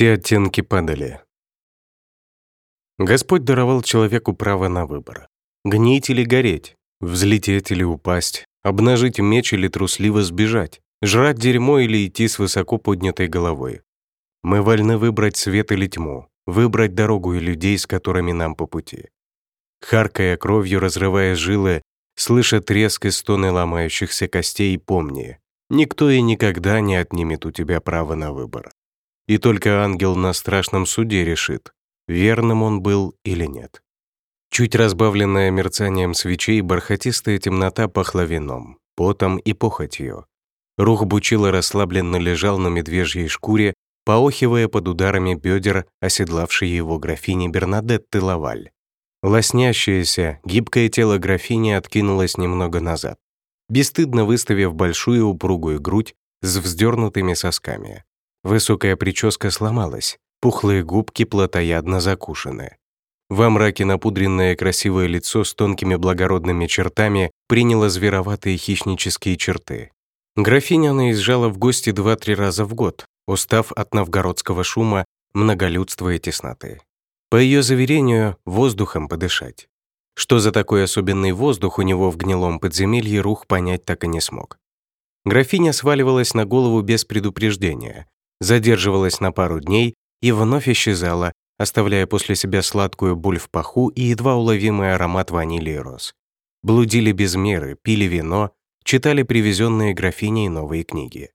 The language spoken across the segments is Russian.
Все оттенки падали. Господь даровал человеку право на выбор. Гнить или гореть, взлететь или упасть, обнажить меч или трусливо сбежать, жрать дерьмо или идти с высоко поднятой головой. Мы вольны выбрать свет или тьму, выбрать дорогу и людей, с которыми нам по пути. Харкая кровью, разрывая жилы, слыша треск и стоны ломающихся костей, помни, никто и никогда не отнимет у тебя право на выбор. И только ангел на страшном суде решит, верным он был или нет. Чуть разбавленная мерцанием свечей, бархатистая темнота пахла вином, потом и похотью. Рух Бучила расслабленно лежал на медвежьей шкуре, поохивая под ударами бедер, оседлавшей его графини Бернадетты Лаваль. Лоснящееся, гибкое тело графини откинулось немного назад, бесстыдно выставив большую упругую грудь с вздернутыми сосками. Высокая прическа сломалась, пухлые губки плотоядно закушены. Во мраке напудренное красивое лицо с тонкими благородными чертами приняло звероватые хищнические черты. Графиня наезжала в гости два-три раза в год, устав от новгородского шума, многолюдства и тесноты. По ее заверению, воздухом подышать. Что за такой особенный воздух у него в гнилом подземелье Рух понять так и не смог. Графиня сваливалась на голову без предупреждения, задерживалась на пару дней и вновь исчезала, оставляя после себя сладкую боль в паху и едва уловимый аромат ванили и роз. Блудили без меры, пили вино, читали привезенные графиней новые книги.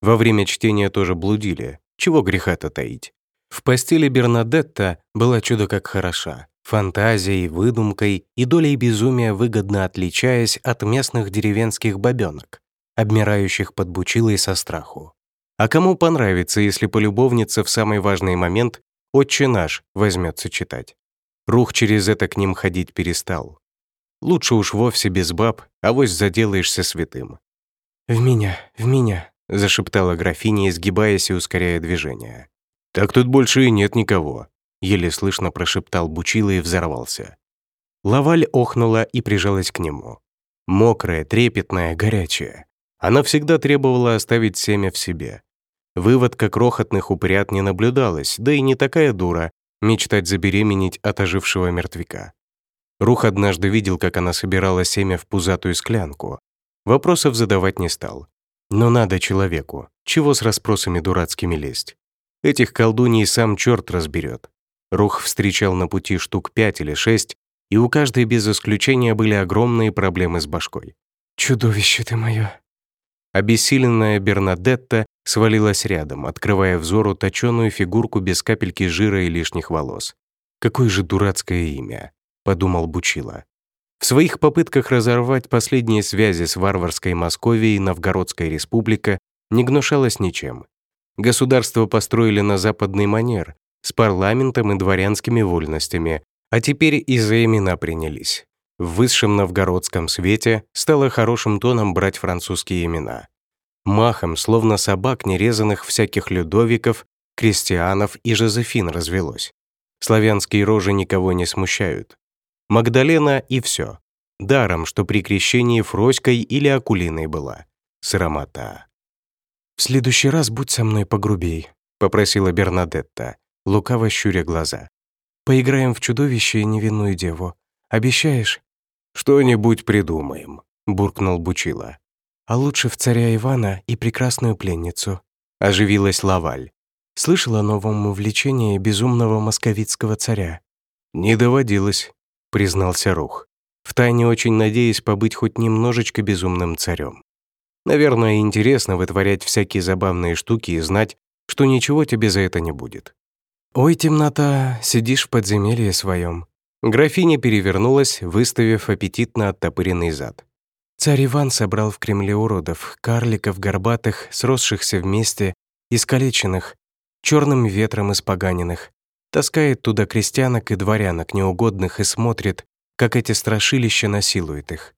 Во время чтения тоже блудили, чего греха-то таить. В постели Бернадетта была чудо как хороша, фантазией, выдумкой и долей безумия выгодно отличаясь от местных деревенских бабёнок, обмирающих под бучилой со страху. А кому понравится, если полюбовница в самый важный момент «Отче наш» возьмется читать? Рух через это к ним ходить перестал. Лучше уж вовсе без баб, а вось заделаешься святым. «В меня, в меня», — зашептала графиня, изгибаясь и ускоряя движение. «Так тут больше и нет никого», — еле слышно прошептал Бучила и взорвался. Лаваль охнула и прижалась к нему. Мокрая, трепетная, горячая. Она всегда требовала оставить семя в себе. Выводка крохотных упрят не наблюдалась, да и не такая дура мечтать забеременеть от ожившего мертвяка. Рух однажды видел, как она собирала семя в пузатую склянку. Вопросов задавать не стал. Но надо человеку. Чего с расспросами дурацкими лезть? Этих колдуней сам черт разберет. Рух встречал на пути штук пять или шесть, и у каждой без исключения были огромные проблемы с башкой. «Чудовище ты мое!» Обессиленная Бернадетта свалилась рядом, открывая взору точеную фигурку без капельки жира и лишних волос. «Какое же дурацкое имя!» — подумал Бучила. В своих попытках разорвать последние связи с варварской Московией Новгородская республика не гнушалась ничем. Государство построили на западный манер, с парламентом и дворянскими вольностями, а теперь и за имена принялись. В высшем новгородском свете стало хорошим тоном брать французские имена. Махом, словно собак нерезанных всяких Людовиков, Кристианов и Жозефин развелось. Славянские рожи никого не смущают. Магдалена и все. Даром, что при крещении Фроськой или Акулиной была. Срамота. «В следующий раз будь со мной погрубей», — попросила Бернадетта, лукаво щуря глаза. «Поиграем в чудовище и невинную деву. Обещаешь?» «Что-нибудь придумаем», — буркнул Бучила. «А лучше в царя Ивана и прекрасную пленницу», — оживилась Лаваль. «Слышала о новом увлечении безумного московитского царя?» «Не доводилось», — признался Рух, втайне очень надеясь побыть хоть немножечко безумным царем. Наверное, интересно вытворять всякие забавные штуки и знать, что ничего тебе за это не будет. «Ой, темнота, сидишь в подземелье своем. Графиня перевернулась, выставив аппетитно оттопыренный зад. Царь Иван собрал в Кремле уродов, карликов, горбатых, сросшихся вместе, искалеченных, черным ветром испоганенных, таскает туда крестьянок и дворянок неугодных и смотрит, как эти страшилища насилуют их.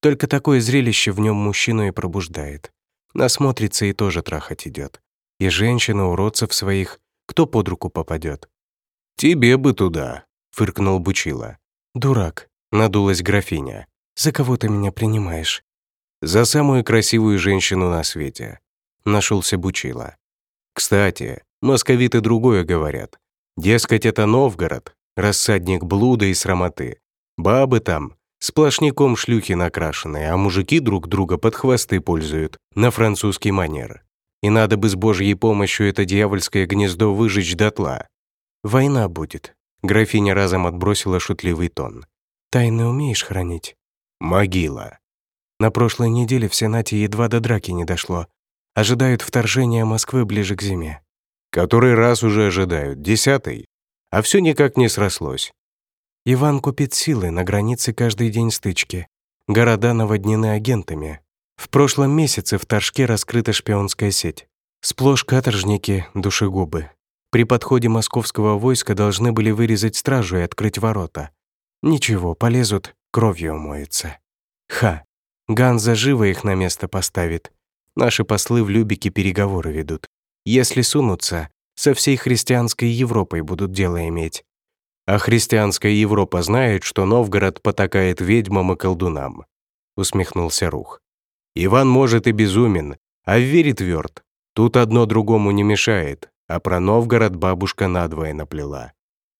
Только такое зрелище в нем мужчину и пробуждает. Насмотрится и тоже трахать идет. И женщина, уродцев своих, кто под руку попадет. «Тебе бы туда», — фыркнул Бучила. «Дурак», — надулась графиня. «За кого ты меня принимаешь?» «За самую красивую женщину на свете», — нашелся Бучила. «Кстати, Московиты другое говорят. Дескать, это Новгород, рассадник блуда и срамоты. Бабы там, сплошняком шлюхи накрашенные, а мужики друг друга под хвосты пользуют, на французский манер. И надо бы с божьей помощью это дьявольское гнездо выжечь дотла. Война будет. Графиня разом отбросила шутливый тон. Тайны умеешь хранить? Могила. На прошлой неделе в Сенате едва до драки не дошло. Ожидают вторжения Москвы ближе к зиме. Который раз уже ожидают, десятый. А все никак не срослось. Иван купит силы, на границе каждый день стычки. Города наводнены агентами. В прошлом месяце в Торжке раскрыта шпионская сеть. Сплошь каторжники, душегубы. При подходе московского войска должны были вырезать стражу и открыть ворота. Ничего, полезут, кровью умоются. Ха! Ганза живо их на место поставит. Наши послы в Любике переговоры ведут. Если сунутся, со всей христианской Европой будут дело иметь. А христианская Европа знает, что Новгород потакает ведьмам и колдунам. Усмехнулся Рух. Иван может и безумен, а верит тверд. Тут одно другому не мешает, а про Новгород бабушка надвое наплела.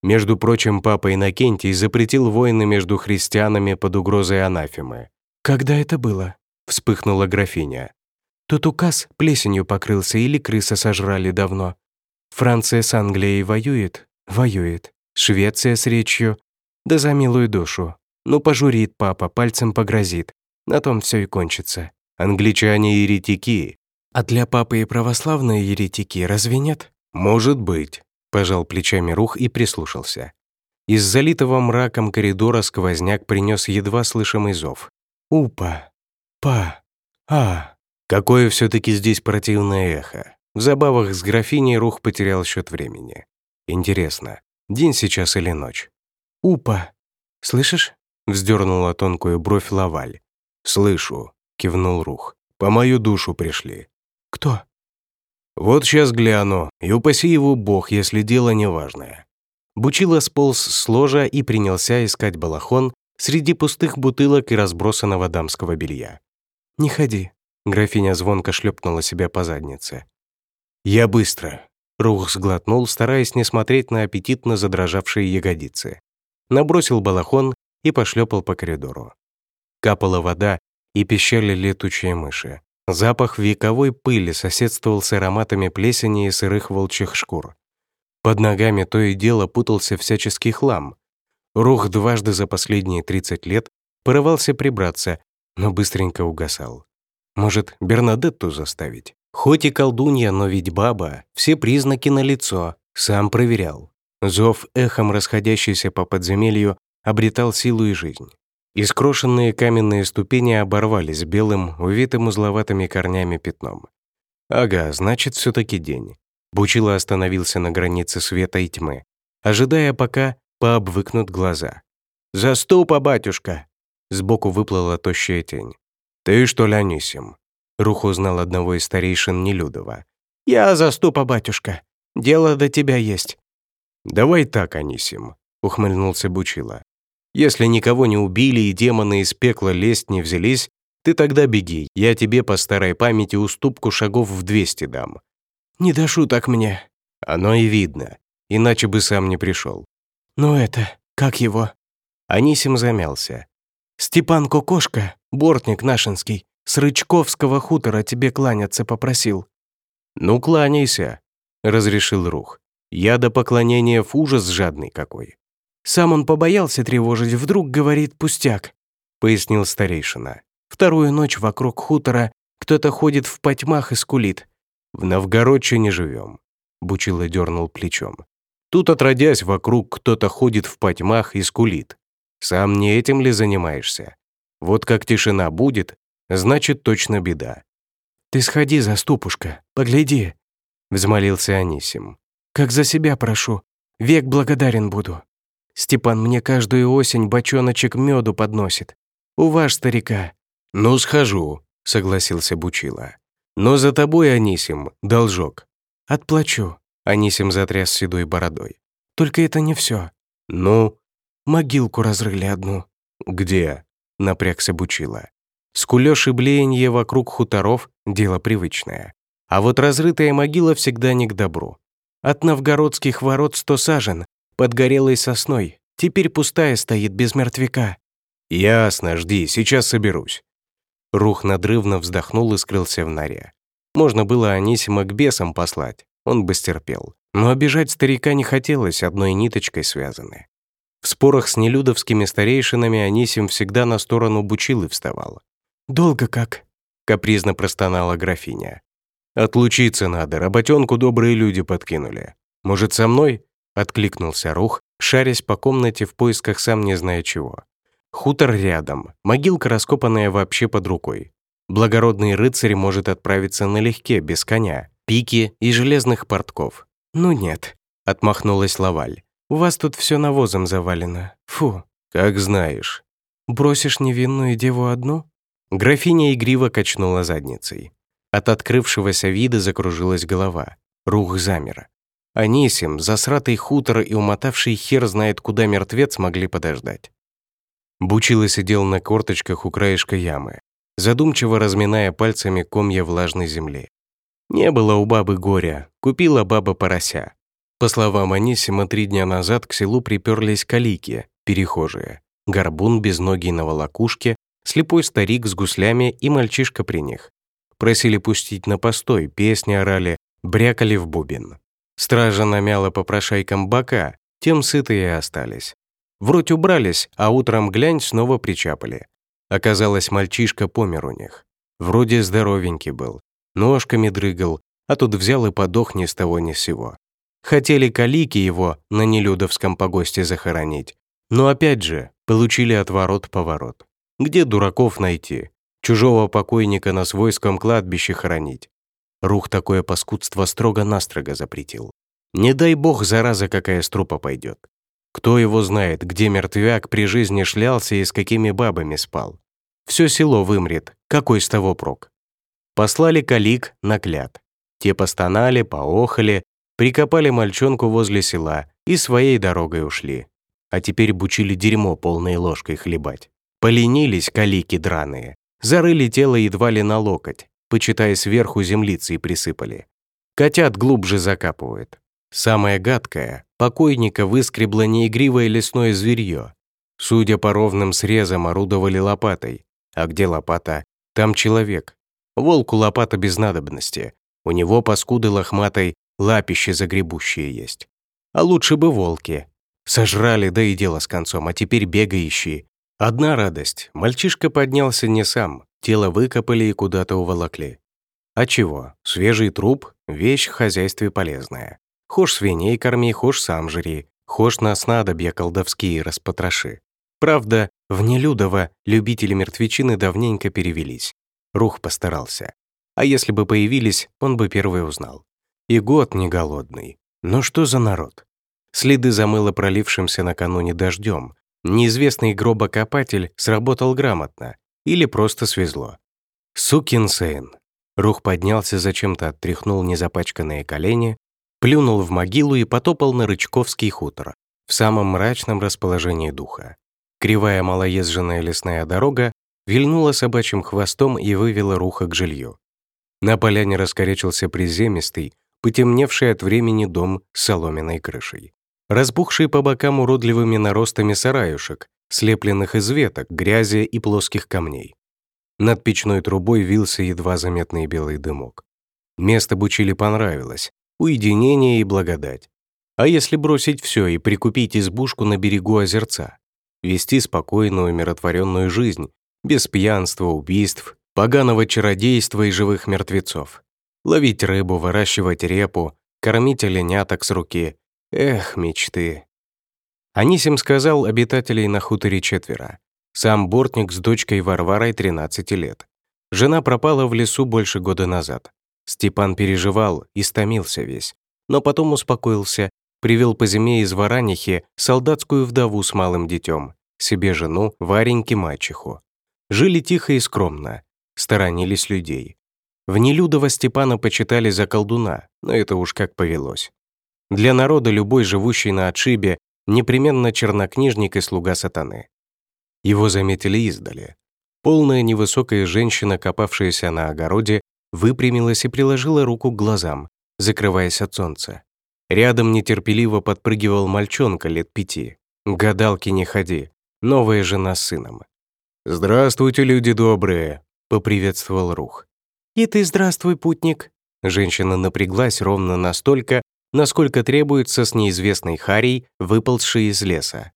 Между прочим, папа Иннокентий запретил войны между христианами под угрозой анафемы. «Когда это было?» — вспыхнула графиня. «Тут указ плесенью покрылся или крыса сожрали давно. Франция с Англией воюет? Воюет. Швеция с речью? Да за милую душу. Ну, пожурит папа, пальцем погрозит. На том все и кончится. Англичане еретики. А для папы и православные еретики разве нет? Может быть. Пожал плечами рух и прислушался. Из залитого мраком коридора сквозняк принес едва слышимый зов. «Упа! Па! А!» Какое все таки здесь противное эхо. В забавах с графиней Рух потерял счет времени. Интересно, день сейчас или ночь? «Упа! Слышишь?» — вздернула тонкую бровь Лаваль. «Слышу», кивнул Рух. «По мою душу пришли». «Кто?» «Вот сейчас гляну, и упаси его бог, если дело неважное». Бучила сполз с ложа и принялся искать балахон среди пустых бутылок и разбросанного дамского белья. «Не ходи», — графиня звонко шлепнула себя по заднице. «Я быстро», — Рух сглотнул, стараясь не смотреть на аппетитно задрожавшие ягодицы. Набросил балахон и пошлепал по коридору. Капала вода, и пищали летучие мыши. Запах вековой пыли соседствовал с ароматами плесени и сырых волчьих шкур. Под ногами то и дело путался всяческий хлам. Рух дважды за последние 30 лет порывался прибраться, но быстренько угасал. Может, Бернадетту заставить? Хоть и колдунья, но ведь баба, все признаки налицо, сам проверял. Зов, эхом расходящийся по подземелью, обретал силу и жизнь. Искрошенные каменные ступени оборвались белым, увитым узловатыми корнями пятном. Ага, значит, все таки день. Бучило остановился на границе света и тьмы, ожидая, пока пообвыкнут глаза. «Заступа, батюшка!» Сбоку выплыла тощая тень. «Ты что ли, Анисим?» Рух узнал одного из старейшин Нелюдова. «Я заступа, батюшка. Дело до тебя есть». «Давай так, Анисим», — ухмыльнулся Бучила. Если никого не убили и демоны из пекла лезть не взялись, ты тогда беги, я тебе по старой памяти уступку шагов в 200 дам». «Не до шуток мне». «Оно и видно, иначе бы сам не пришел. «Ну это, как его?» Анисим замялся. «Степан Кокошка, бортник нашинский, с Рычковского хутора тебе кланяться попросил». «Ну, кланяйся», — разрешил Рух. «Я до поклонения в ужас жадный какой». Сам он побоялся тревожить, вдруг говорит пустяк», — пояснил старейшина. «Вторую ночь вокруг хутора кто-то ходит в потьмах и скулит». «В Новгородче не живем», — Бучило дернул плечом. «Тут, отродясь, вокруг кто-то ходит в потьмах и скулит. Сам не этим ли занимаешься? Вот как тишина будет, значит, точно беда». «Ты сходи, заступушка, погляди», — взмолился Анисим. «Как за себя прошу, век благодарен буду». Степан мне каждую осень бочоночек меду подносит. У ваш старика». «Ну, схожу», — согласился Бучила. «Но за тобой, Анисим, должок». «Отплачу», — Анисим затряс седой бородой. «Только это не все. «Ну?» «Могилку разрыли одну». «Где?» — напрягся Бучила. Скулёж и блеяние вокруг хуторов — дело привычное. А вот разрытая могила всегда не к добру. От новгородских ворот сто сажен, под горелой сосной. Теперь пустая стоит, без мертвяка». «Ясно, жди, сейчас соберусь». Рух надрывно вздохнул и скрылся в норе. Можно было Анисима к бесам послать, он бы стерпел. Но обижать старика не хотелось, одной ниточкой связаны. В спорах с нелюдовскими старейшинами Анисим всегда на сторону Бучилы вставал. «Долго как?» — капризно простонала графиня. «Отлучиться надо, работенку добрые люди подкинули. Может, со мной?» — откликнулся Рух, шарясь по комнате в поисках сам не зная чего. Хутор рядом, могилка раскопанная вообще под рукой. Благородный рыцарь может отправиться налегке, без коня, пики и железных портков. «Ну нет», — отмахнулась Лаваль. «У вас тут все навозом завалено. Фу». «Как знаешь». «Бросишь невинную деву одну?» Графиня игриво качнула задницей. От открывшегося вида закружилась голова. Рух замер. Анисим, засратый хутор и умотавший хер знает куда мертвец могли подождать. Бучила сидел на корточках у краешка ямы, задумчиво разминая пальцами комья влажной земли. Не было у бабы горя, купила баба порося. По словам Анисима, три дня назад к селу приперлись калики, перехожие, горбун без ноги на волокушке, слепой старик с гуслями и мальчишка при них. Просили пустить на постой, песни орали, брякали в бубен. Стража намяла попрошайкам бока, тем сытые остались. Вроде убрались, а утром глянь снова причапали. Оказалось, мальчишка помер у них. Вроде здоровенький был, ножками дрыгал, а тут взял и подох ни с того ни с сего. Хотели калики его на Нелюдовском погосте захоронить, но опять же получили отворот-поворот. Где дураков найти? Чужого покойника на свойском кладбище хоронить. Рух такое паскудство строго-настрого запретил. Не дай бог, зараза какая с трупа пойдет. Кто его знает, где мертвяк при жизни шлялся и с какими бабами спал. Все село вымрет, какой с того прок? Послали калик на клят. Те постонали, поохали, прикопали мальчонку возле села и своей дорогой ушли. А теперь бучили дерьмо полной ложкой хлебать. Поленились калики драные, зарыли тело едва ли на локоть, почитая сверху землицы и присыпали. Котят глубже закапывают. Самое гадкое, покойника выскребло неигривое лесное зверье. Судя по ровным срезам, орудовали лопатой. А где лопата, там человек. Волку лопата без надобности. У него паскуды лохматой лапище загребущие есть. А лучше бы волки. Сожрали, да и дело с концом, а теперь бегающие. Одна радость. Мальчишка поднялся не сам. Тело выкопали и куда-то уволокли. А чего? Свежий труп — вещь в хозяйстве полезная. Хошь свиней корми, хошь сам жри, хошь на снадобья колдовские распотроши. Правда, в Нелюдово любители мертвечины давненько перевелись. Рух постарался. А если бы появились, он бы первый узнал. И год не голодный. Но что за народ? Следы замыло пролившимся накануне дождем. Неизвестный гробокопатель сработал грамотно. Или просто свезло. Сукин сын. Рух поднялся, зачем-то оттряхнул незапачканные колени, плюнул в могилу и потопал на Рычковский хутор, в самом мрачном расположении духа. Кривая малоезженная лесная дорога вильнула собачьим хвостом и вывела руха к жилью. На поляне раскорячился приземистый, потемневший от времени дом с соломенной крышей. Разбухший по бокам уродливыми наростами сараюшек, слепленных из веток, грязи и плоских камней. Над печной трубой вился едва заметный белый дымок. Место Бучили понравилось, уединение и благодать. А если бросить все и прикупить избушку на берегу озерца? Вести спокойную, умиротворенную жизнь, без пьянства, убийств, поганого чародейства и живых мертвецов. Ловить рыбу, выращивать репу, кормить оленяток с руки. Эх, мечты. Анисим сказал обитателей на хуторе четверо. Сам бортник с дочкой Варварой 13 лет. Жена пропала в лесу больше года назад. Степан переживал, истомился весь, но потом успокоился, привел по зиме из Варанихи солдатскую вдову с малым детем, себе жену, Вареньке мачеху. Жили тихо и скромно, сторонились людей. В Нелюдово Степана почитали за колдуна, но это уж как повелось. Для народа любой живущий на отшибе непременно чернокнижник и слуга сатаны. Его заметили издали. Полная невысокая женщина, копавшаяся на огороде, выпрямилась и приложила руку к глазам, закрываясь от солнца. Рядом нетерпеливо подпрыгивал мальчонка лет пяти. Гадалки не ходи. Новая жена с сыном. «Здравствуйте, люди добрые», — поприветствовал Рух. «И ты здравствуй, путник». Женщина напряглась ровно настолько, насколько требуется с неизвестной Харей, выползшей из леса,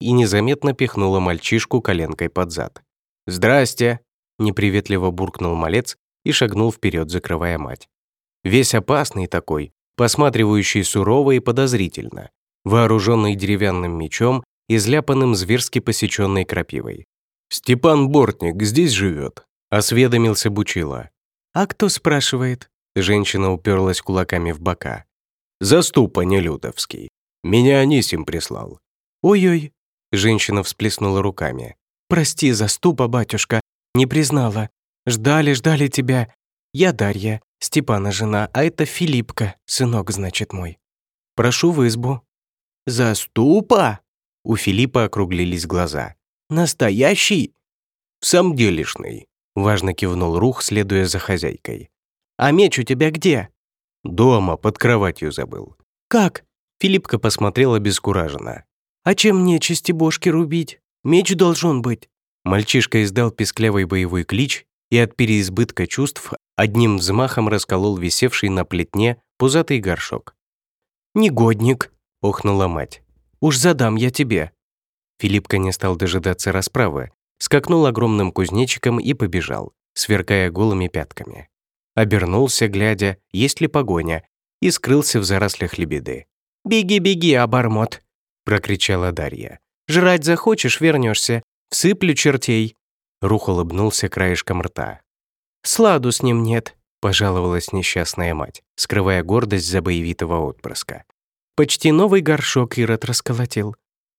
и незаметно пихнула мальчишку коленкой под зад. «Здрасте!» — неприветливо буркнул малец и шагнул вперед, закрывая мать. Весь опасный такой, посматривающий сурово и подозрительно, вооруженный деревянным мечом и зляпанным зверски посеченной крапивой. «Степан Бортник здесь живет», — осведомился Бучила. «А кто спрашивает?» Женщина уперлась кулаками в бока. «Заступа Нелюдовский. Меня Анисим прислал». «Ой-ой», — женщина всплеснула руками. «Прости, заступа, батюшка, не признала. Ждали, ждали тебя. Я Дарья, Степана жена, а это Филиппка, сынок, значит, мой. Прошу в избу». «Заступа?» У Филиппа округлились глаза. «Настоящий?» «В самом делешный», — важно кивнул Рух, следуя за хозяйкой. «А меч у тебя где?» «Дома, под кроватью забыл». «Как?» Филиппка посмотрела бескураженно. «А чем мне частибошки рубить? Меч должен быть». Мальчишка издал песклявый боевой клич и от переизбытка чувств одним взмахом расколол висевший на плетне пузатый горшок. «Негодник», — охнула мать. «Уж задам я тебе». Филиппка не стал дожидаться расправы, скакнул огромным кузнечиком и побежал, сверкая голыми пятками. Обернулся, глядя, есть ли погоня, и скрылся в зарослях лебеды. «Беги, беги, обормот!» — прокричала Дарья. «Жрать захочешь, вернешься. Всыплю чертей». Рух улыбнулся краешком рта. «Сладу с ним нет», — пожаловалась несчастная мать, скрывая гордость за боевитого отпрыска. «Почти новый горшок Ирод расколотил».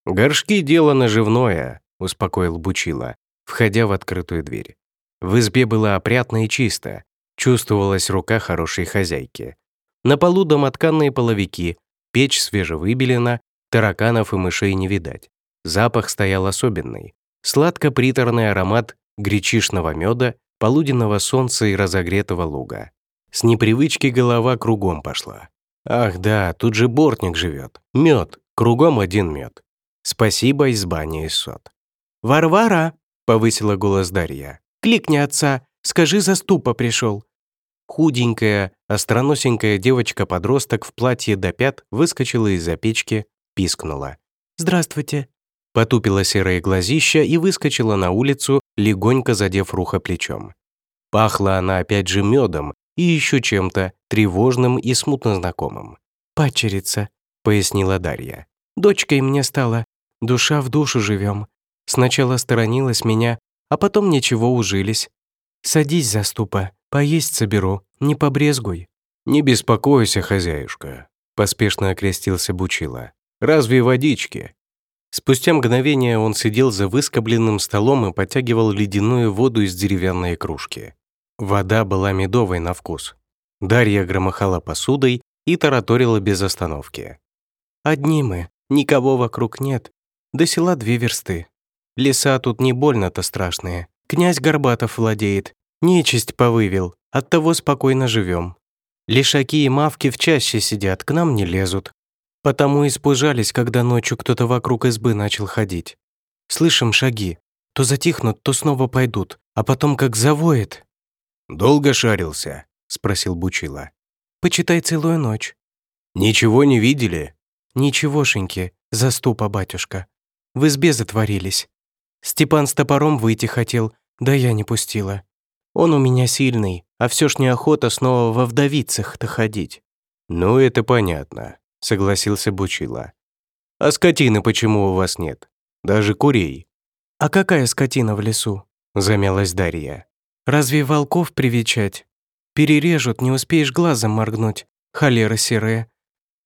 «Горшки — дело наживное», — успокоил Бучила, входя в открытую дверь. В избе было опрятно и чисто, чувствовалась рука хорошей хозяйки. На полу домотканные половики, печь свежевыбелена, тараканов и мышей не видать. Запах стоял особенный, сладко-приторный аромат гречишного меда, полуденного солнца и разогретого луга. С непривычки голова кругом пошла. Ах да, тут же бортник живет. Мед, кругом один мед. Спасибо, изба не сот. «Варвара!» — повысила голос Дарья. «Кликни отца, скажи, заступа пришел». Худенькая, остроносенькая девочка-подросток в платье до пят выскочила из-за печки, пискнула. «Здравствуйте» потупила серые глазища и выскочила на улицу, легонько задев руха плечом. Пахла она опять же медом и еще чем-то тревожным и смутно знакомым. «Пачерица», — пояснила Дарья. «Дочкой мне стала. Душа в душу живем. Сначала сторонилась меня, а потом ничего ужились. Садись, заступа, поесть соберу, не побрезгуй». «Не беспокойся, хозяюшка», — поспешно окрестился Бучила. «Разве водички?» Спустя мгновение он сидел за выскобленным столом и подтягивал ледяную воду из деревянной кружки. Вода была медовой на вкус. Дарья громыхала посудой и тараторила без остановки. «Одни мы, никого вокруг нет. До села две версты. Леса тут не больно-то страшные. Князь Горбатов владеет. Нечисть повывел, оттого спокойно живем. Лишаки и мавки в чаще сидят, к нам не лезут. Потому испужались, когда ночью кто-то вокруг избы начал ходить. Слышим шаги. То затихнут, то снова пойдут, а потом как завоет. «Долго шарился?» — спросил Бучила. «Почитай целую ночь». «Ничего не видели?» «Ничегошеньки, заступа, батюшка. В избе затворились. Степан с топором выйти хотел, да я не пустила. Он у меня сильный, а все ж неохота снова во вдовицах-то ходить». «Ну, это понятно согласился Бучила. «А скотины почему у вас нет? Даже курей?» «А какая скотина в лесу?» — замялась Дарья. «Разве волков привечать? Перережут, не успеешь глазом моргнуть. Холера серая.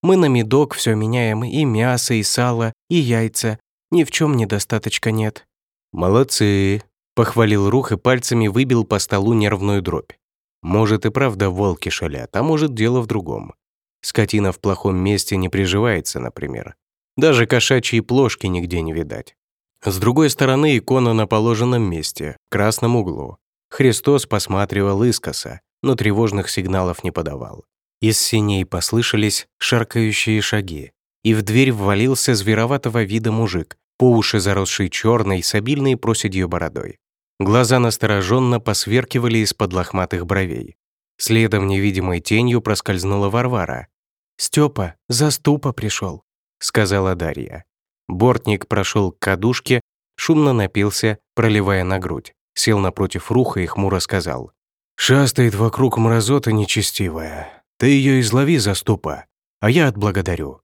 Мы на медок все меняем, и мясо, и сало, и яйца. Ни в чем недостаточка нет». «Молодцы!» — похвалил Рух и пальцами выбил по столу нервную дробь. «Может и правда волки шалят, а может дело в другом. Скотина в плохом месте не приживается, например. Даже кошачьи плошки нигде не видать. С другой стороны, икона на положенном месте, в красном углу. Христос посматривал искоса, но тревожных сигналов не подавал. Из синей послышались шаркающие шаги, и в дверь ввалился звероватого вида мужик, по уши заросший черной с обильной проседью бородой. Глаза настороженно посверкивали из-под лохматых бровей. Следом невидимой тенью проскользнула Варвара. «Степа, заступа пришел», — сказала Дарья. Бортник прошел к кадушке, шумно напился, проливая на грудь, сел напротив руха и хмуро сказал. «Шастает вокруг мразота нечестивая. Ты ее излови, заступа, а я отблагодарю.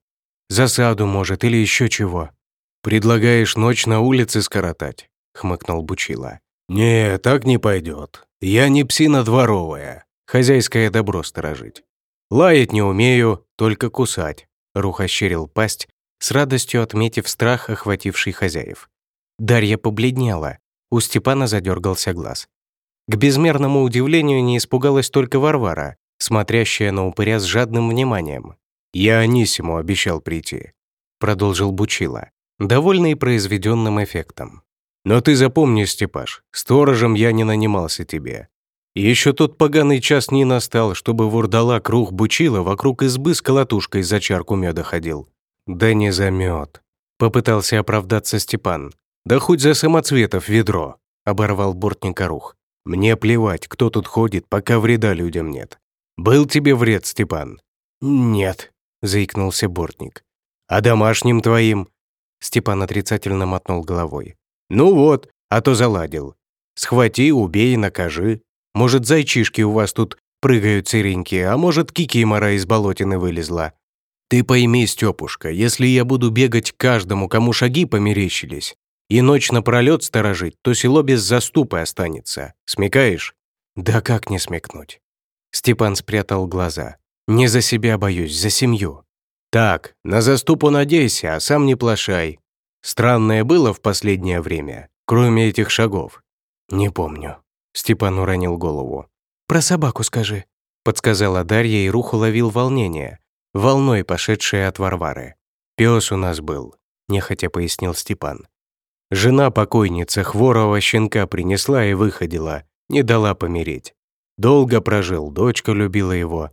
Засаду, может, или еще чего. Предлагаешь ночь на улице скоротать?» — хмыкнул Бучила. «Не, так не пойдет. Я не псина дворовая хозяйское добро сторожить. Лаять не умею, только кусать. Рух ощерил пасть, с радостью отметив страх, охвативший хозяев. Дарья побледнела, у Степана задергался глаз. К безмерному удивлению не испугалась только Варвара, смотрящая на упыря с жадным вниманием. «Я Анисиму обещал прийти», — продолжил Бучила, довольный произведенным эффектом. «Но ты запомни, Степаш, сторожем я не нанимался тебе. Еще тот поганый час не настал, чтобы вурдала круг бучила вокруг избы с колотушкой за чарку меда ходил. Да не замет. Попытался оправдаться Степан. Да хоть за самоцветов ведро, оборвал бортника рух. Мне плевать, кто тут ходит, пока вреда людям нет. Был тебе вред, Степан? Нет, заикнулся бортник. А домашним твоим? Степан отрицательно мотнул головой. Ну вот, а то заладил. Схвати, убей, накажи, может, зайчишки у вас тут прыгают серенькие, а может, кикимора из болотины вылезла. Ты пойми, Степушка, если я буду бегать каждому, кому шаги померещились, и ночь напролет сторожить, то село без заступы останется. Смекаешь? Да как не смекнуть? Степан спрятал глаза. Не за себя боюсь, за семью. Так, на заступу надейся, а сам не плашай. Странное было в последнее время, кроме этих шагов. Не помню. Степан уронил голову. «Про собаку скажи», — подсказала Дарья, и рух уловил волнение, волной пошедшее от Варвары. «Пес у нас был», — нехотя пояснил Степан. «Жена покойница хворого щенка принесла и выходила, не дала помереть. Долго прожил, дочка любила его.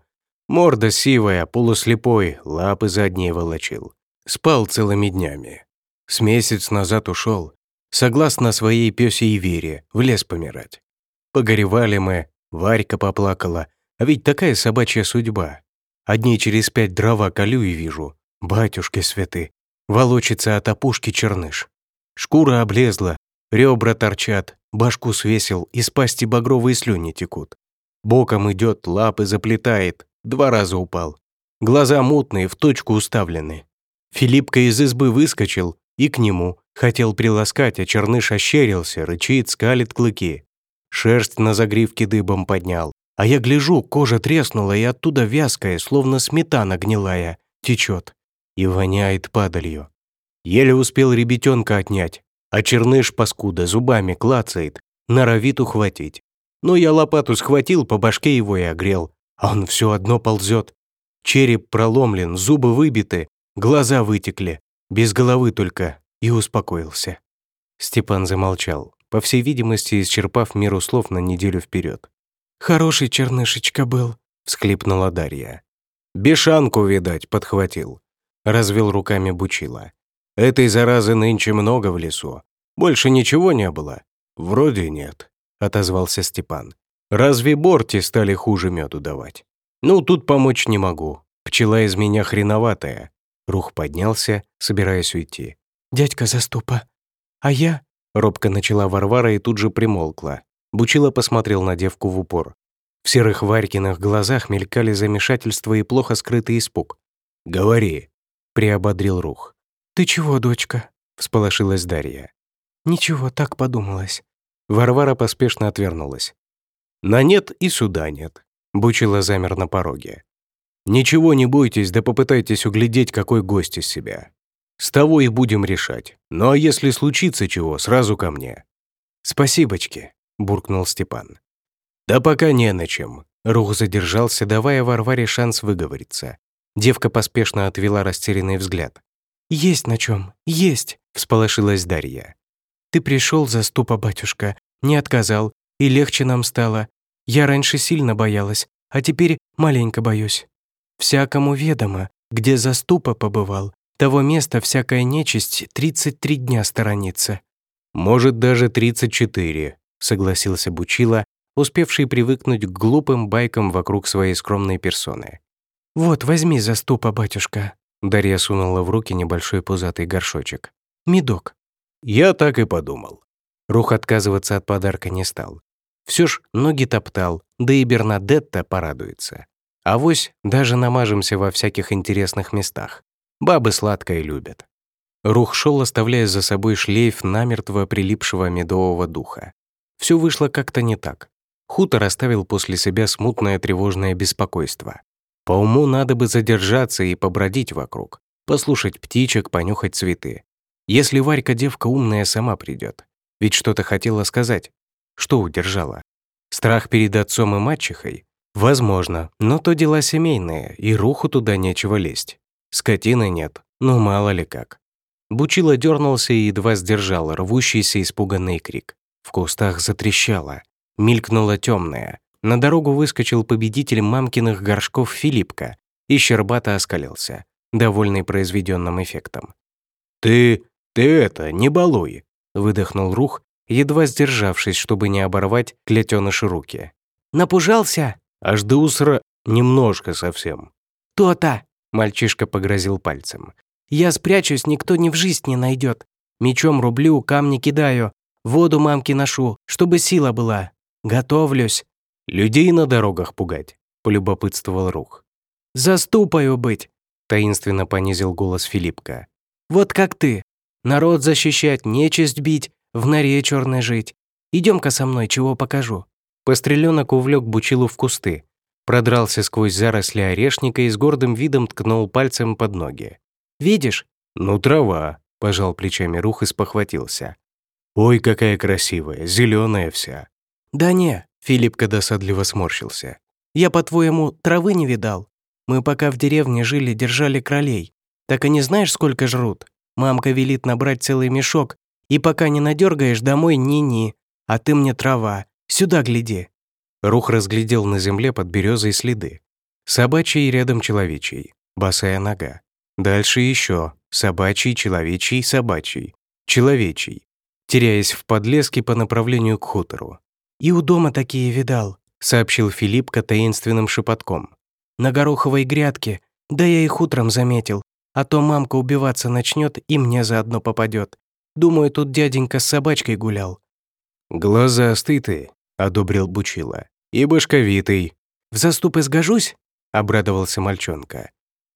Морда сивая, полуслепой, лапы задние волочил. Спал целыми днями. С месяц назад ушел, согласно своей пёсей вере, в лес помирать. Погоревали мы, Варька поплакала. А ведь такая собачья судьба. Одни через пять дрова колю и вижу. Батюшки святы. Волочится от опушки черныш. Шкура облезла, ребра торчат, башку свесил, из пасти багровые слюни текут. Боком идет, лапы заплетает, два раза упал. Глаза мутные, в точку уставлены. Филиппка из избы выскочил и к нему. Хотел приласкать, а черныш ощерился, рычит, скалит клыки шерсть на загривке дыбом поднял. А я гляжу, кожа треснула, и оттуда вязкая, словно сметана гнилая, течет и воняет падалью. Еле успел ребятенка отнять, а черныш паскуда зубами клацает, норовит ухватить. Но я лопату схватил, по башке его и огрел, а он все одно ползет. Череп проломлен, зубы выбиты, глаза вытекли, без головы только, и успокоился. Степан замолчал по всей видимости, исчерпав меру слов на неделю вперед. «Хороший чернышечка был», — всхлипнула Дарья. «Бешанку, видать, подхватил», — развел руками Бучила. «Этой заразы нынче много в лесу. Больше ничего не было?» «Вроде нет», — отозвался Степан. «Разве борти стали хуже меду давать?» «Ну, тут помочь не могу. Пчела из меня хреноватая». Рух поднялся, собираясь уйти. «Дядька заступа. А я Робко начала Варвара и тут же примолкла. Бучила посмотрел на девку в упор. В серых Варькиных глазах мелькали замешательство и плохо скрытый испуг. «Говори», — приободрил Рух. «Ты чего, дочка?» — всполошилась Дарья. «Ничего, так подумалось». Варвара поспешно отвернулась. «На нет и сюда нет», — Бучила замер на пороге. «Ничего не бойтесь, да попытайтесь углядеть, какой гость из себя. С того и будем решать. Ну а если случится чего, сразу ко мне». «Спасибочки», — буркнул Степан. «Да пока не на чем». Рух задержался, давая Варваре шанс выговориться. Девка поспешно отвела растерянный взгляд. «Есть на чем, есть», — всполошилась Дарья. «Ты пришел за ступа, батюшка, не отказал, и легче нам стало. Я раньше сильно боялась, а теперь маленько боюсь». Всякому ведомо, где заступа побывал, того места всякая нечисть 33 дня сторонится». «Может, даже 34», — согласился Бучила, успевший привыкнуть к глупым байкам вокруг своей скромной персоны. «Вот, возьми заступа, батюшка». Дарья сунула в руки небольшой пузатый горшочек. «Медок». «Я так и подумал». Рух отказываться от подарка не стал. Все ж ноги топтал, да и Бернадетта порадуется. Авось даже намажемся во всяких интересных местах. Бабы сладкое любят. Рух шел, оставляя за собой шлейф намертво прилипшего медового духа. Все вышло как-то не так. Хутор оставил после себя смутное тревожное беспокойство. По уму надо бы задержаться и побродить вокруг, послушать птичек, понюхать цветы. Если Варька девка умная сама придет, ведь что-то хотела сказать. Что удержала? Страх перед отцом и мачехой? Возможно, но то дела семейные, и руху туда нечего лезть. Скотины нет, ну мало ли как. Бучило дернулся и едва сдержал рвущийся испуганный крик. В кустах затрещало. Мелькнуло темное. На дорогу выскочил победитель мамкиных горшков Филиппка и щербато оскалился, довольный произведенным эффектом. «Ты... ты это, не балуй!» — выдохнул Рух, едва сдержавшись, чтобы не оборвать клетёныш руки. «Напужался?» «Аж до усра... немножко совсем». «То-то!» — мальчишка погрозил пальцем. Я спрячусь, никто ни в жизнь не найдет. Мечом рублю, камни кидаю, воду мамке ношу, чтобы сила была. Готовлюсь. Людей на дорогах пугать, полюбопытствовал Рух. Заступаю быть, таинственно понизил голос Филиппка. Вот как ты. Народ защищать, нечисть бить, в норе черной жить. Идем-ка со мной, чего покажу. Постреленок увлек Бучилу в кусты, продрался сквозь заросли орешника и с гордым видом ткнул пальцем под ноги. Видишь?» «Ну, трава», — пожал плечами рух и спохватился. «Ой, какая красивая, зеленая вся». «Да не», — Филиппка досадливо сморщился. «Я, по-твоему, травы не видал? Мы пока в деревне жили, держали кролей. Так и не знаешь, сколько жрут? Мамка велит набрать целый мешок, и пока не надергаешь домой ни-ни. А ты мне трава. Сюда гляди». Рух разглядел на земле под березой следы. Собачий рядом человечий, босая нога. Дальше еще собачий, человечий, собачий, человечий, теряясь в подлеске по направлению к хутору. «И у дома такие видал», — сообщил Филиппка таинственным шепотком. «На гороховой грядке, да я их утром заметил, а то мамка убиваться начнет и мне заодно попадет. Думаю, тут дяденька с собачкой гулял». «Глазастый ты», — одобрил Бучила, — «и башковитый». «В заступы сгожусь?» — обрадовался мальчонка.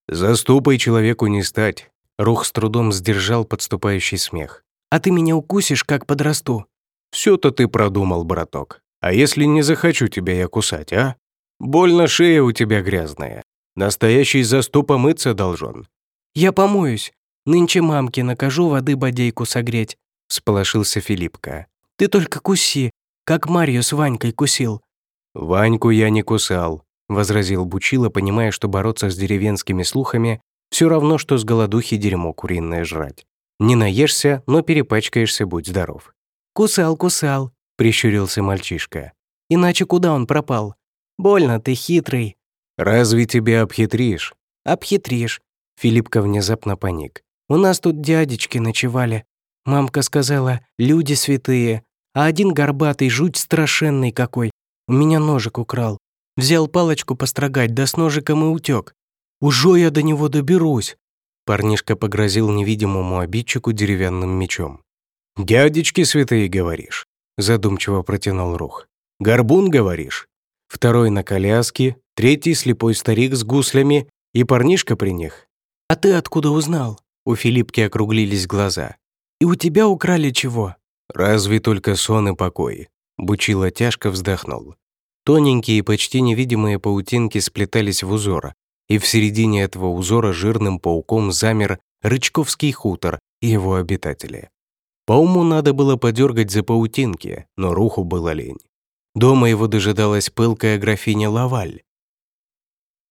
«Заступой человеку не стать». Рух с трудом сдержал подступающий смех. «А ты меня укусишь, как подрасту?» «Всё-то ты продумал, браток. А если не захочу тебя я кусать, а? Больно шея у тебя грязная. Настоящий заступа мыться должен». «Я помоюсь. Нынче мамке накажу воды бодейку согреть», — сполошился Филиппка. «Ты только куси, как Марью с Ванькой кусил». «Ваньку я не кусал возразил Бучила, понимая, что бороться с деревенскими слухами все равно, что с голодухи дерьмо куриное жрать. Не наешься, но перепачкаешься, будь здоров. «Кусал, кусал», — прищурился мальчишка. «Иначе куда он пропал? Больно, ты хитрый». «Разве тебя обхитришь?» «Обхитришь». Филиппка внезапно паник. «У нас тут дядечки ночевали. Мамка сказала, люди святые, а один горбатый, жуть страшенный какой. У меня ножик украл. Взял палочку построгать, да с ножиком и утек. Уже я до него доберусь. Парнишка погрозил невидимому обидчику деревянным мечом. «Дядечки святые, говоришь?» Задумчиво протянул Рух. «Горбун, говоришь?» Второй на коляске, третий слепой старик с гуслями и парнишка при них. «А ты откуда узнал?» У Филиппки округлились глаза. «И у тебя украли чего?» «Разве только сон и покой?» Бучило тяжко вздохнул. Тоненькие, почти невидимые паутинки сплетались в узор, и в середине этого узора жирным пауком замер Рычковский хутор и его обитатели. По уму надо было подергать за паутинки, но руху было лень. Дома его дожидалась пылкая графиня Лаваль.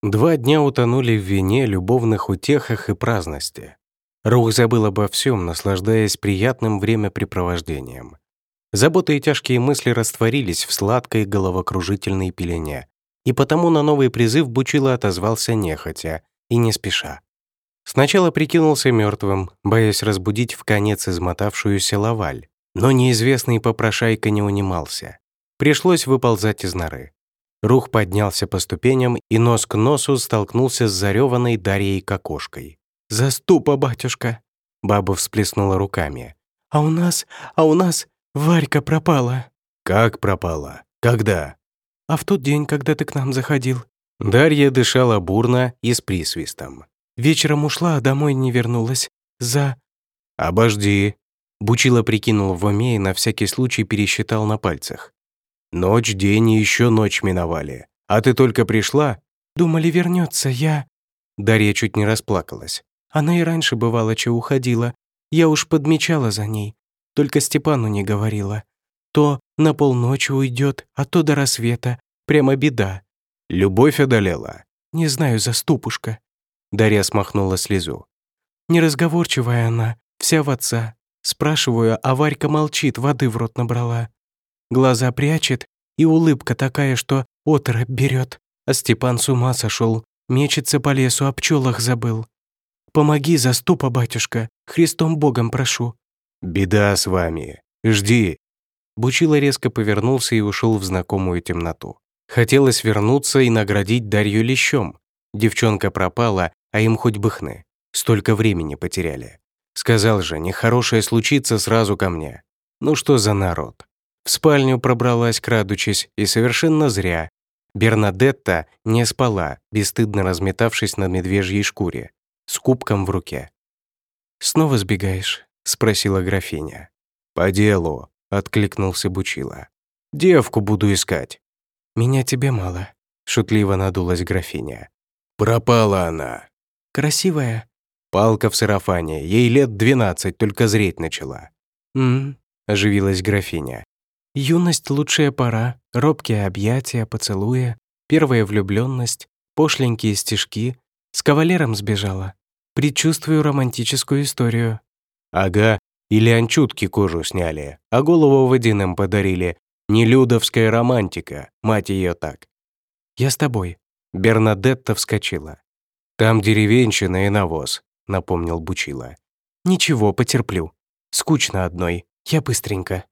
Два дня утонули в вине, любовных утехах и праздности. Рух забыл обо всем, наслаждаясь приятным времяпрепровождением. Заботы и тяжкие мысли растворились в сладкой головокружительной пелене. и потому на новый призыв Бучила отозвался нехотя и не спеша. Сначала прикинулся мертвым, боясь разбудить в конец измотавшуюся лаваль, но неизвестный попрошайка не унимался. Пришлось выползать из норы. Рух поднялся по ступеням и нос к носу столкнулся с зареванной Дарьей кокошкой. «Заступа, батюшка!» Баба всплеснула руками. «А у нас, а у нас Варька пропала!» «Как пропала? Когда?» «А в тот день, когда ты к нам заходил». Дарья дышала бурно и с присвистом. «Вечером ушла, а домой не вернулась. За...» «Обожди!» Бучила прикинул в уме и на всякий случай пересчитал на пальцах. Ночь, день и еще ночь миновали. А ты только пришла? Думали, вернется я. Дарья чуть не расплакалась. Она и раньше бывало, что уходила. Я уж подмечала за ней. Только Степану не говорила. То на полночи уйдет, а то до рассвета. Прямо беда. Любовь одолела. Не знаю, заступушка. Дарья смахнула слезу. Неразговорчивая она, вся в отца. Спрашиваю, а Варька молчит, воды в рот набрала глаза прячет, и улыбка такая, что оторопь берет. А Степан с ума сошел, мечется по лесу, о пчелах забыл. Помоги, заступа, батюшка, Христом Богом прошу». «Беда с вами. Жди». Бучило резко повернулся и ушел в знакомую темноту. Хотелось вернуться и наградить Дарью лещом. Девчонка пропала, а им хоть бы хны. Столько времени потеряли. Сказал же, нехорошее случится сразу ко мне. Ну что за народ? В спальню пробралась, крадучись, и совершенно зря. Бернадетта не спала, бесстыдно разметавшись на медвежьей шкуре, с кубком в руке. «Снова сбегаешь?» — спросила графиня. «По делу», — откликнулся Бучила. «Девку буду искать». «Меня тебе мало», — шутливо надулась графиня. «Пропала она». «Красивая?» «Палка в сарафане, ей лет двенадцать, только зреть начала». «М-м», оживилась графиня. Юность — лучшая пора, робкие объятия, поцелуя, первая влюбленность, пошленькие стишки. С кавалером сбежала. Предчувствую романтическую историю. Ага, или анчутки кожу сняли, а голову водяным подарили. Нелюдовская романтика, мать ее так. Я с тобой. Бернадетта вскочила. Там деревенщина и навоз, напомнил Бучила. Ничего, потерплю. Скучно одной. Я быстренько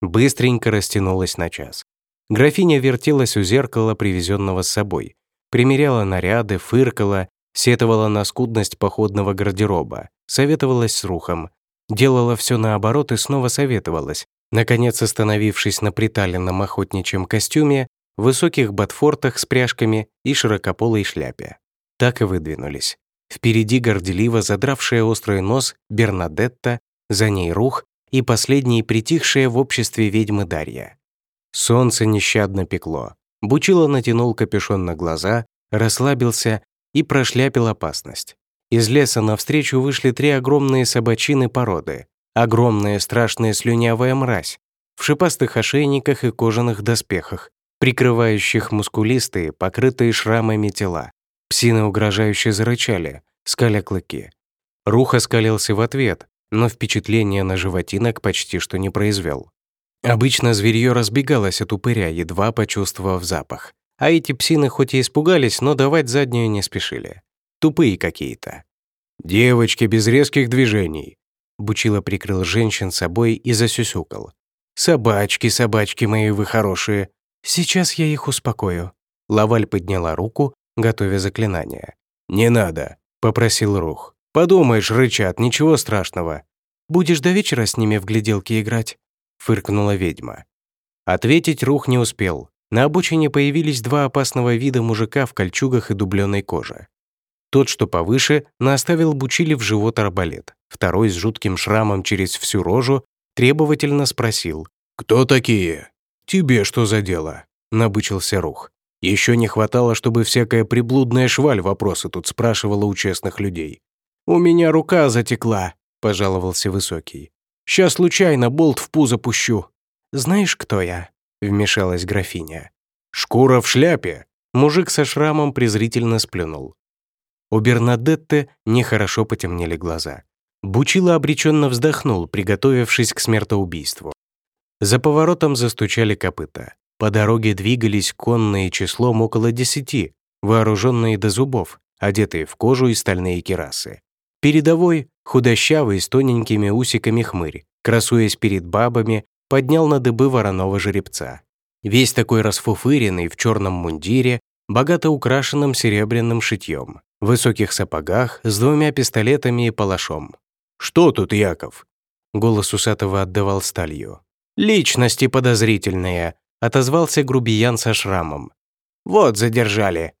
быстренько растянулась на час. Графиня вертелась у зеркала, привезенного с собой, примеряла наряды, фыркала, сетовала на скудность походного гардероба, советовалась с Рухом, делала все наоборот и снова советовалась, наконец остановившись на приталенном охотничьем костюме, высоких ботфортах с пряжками и широкополой шляпе. Так и выдвинулись. Впереди горделиво задравшая острый нос Бернадетта, за ней Рух, и последней притихшая в обществе ведьмы Дарья. Солнце нещадно пекло. Бучило натянул капюшон на глаза, расслабился и прошляпил опасность. Из леса навстречу вышли три огромные собачины породы. Огромная страшная слюнявая мразь в шипастых ошейниках и кожаных доспехах, прикрывающих мускулистые, покрытые шрамами тела. Псины угрожающе зарычали, скаля клыки. Рух оскалился в ответ, но впечатление на животинок почти что не произвел. Обычно зверье разбегалось от упыря, едва почувствовав запах. А эти псины хоть и испугались, но давать заднюю не спешили. Тупые какие-то. «Девочки без резких движений», — Бучило прикрыл женщин собой и засюсюкал. «Собачки, собачки мои вы хорошие. Сейчас я их успокою». Лаваль подняла руку, готовя заклинание. «Не надо», — попросил Рух. «Подумаешь, рычат, ничего страшного». «Будешь до вечера с ними в гляделки играть?» — фыркнула ведьма. Ответить Рух не успел. На обочине появились два опасного вида мужика в кольчугах и дубленой коже. Тот, что повыше, наставил Бучили в живот арбалет. Второй с жутким шрамом через всю рожу требовательно спросил. «Кто такие? Тебе что за дело?» — набычился Рух. Еще не хватало, чтобы всякая приблудная шваль вопросы тут спрашивала у честных людей. «У меня рука затекла», — пожаловался Высокий. «Сейчас случайно болт в пузо пущу». «Знаешь, кто я?» — вмешалась графиня. «Шкура в шляпе!» Мужик со шрамом презрительно сплюнул. У Бернадетты нехорошо потемнели глаза. Бучило обреченно вздохнул, приготовившись к смертоубийству. За поворотом застучали копыта. По дороге двигались конные числом около десяти, вооруженные до зубов, одетые в кожу и стальные керасы. Передовой, худощавый, с тоненькими усиками хмырь, красуясь перед бабами, поднял на дыбы вороного жеребца. Весь такой расфуфыренный в черном мундире, богато украшенном серебряным шитьем, в высоких сапогах, с двумя пистолетами и палашом. «Что тут, Яков?» Голос усатого отдавал сталью. «Личности подозрительные», — отозвался грубиян со шрамом. «Вот, задержали».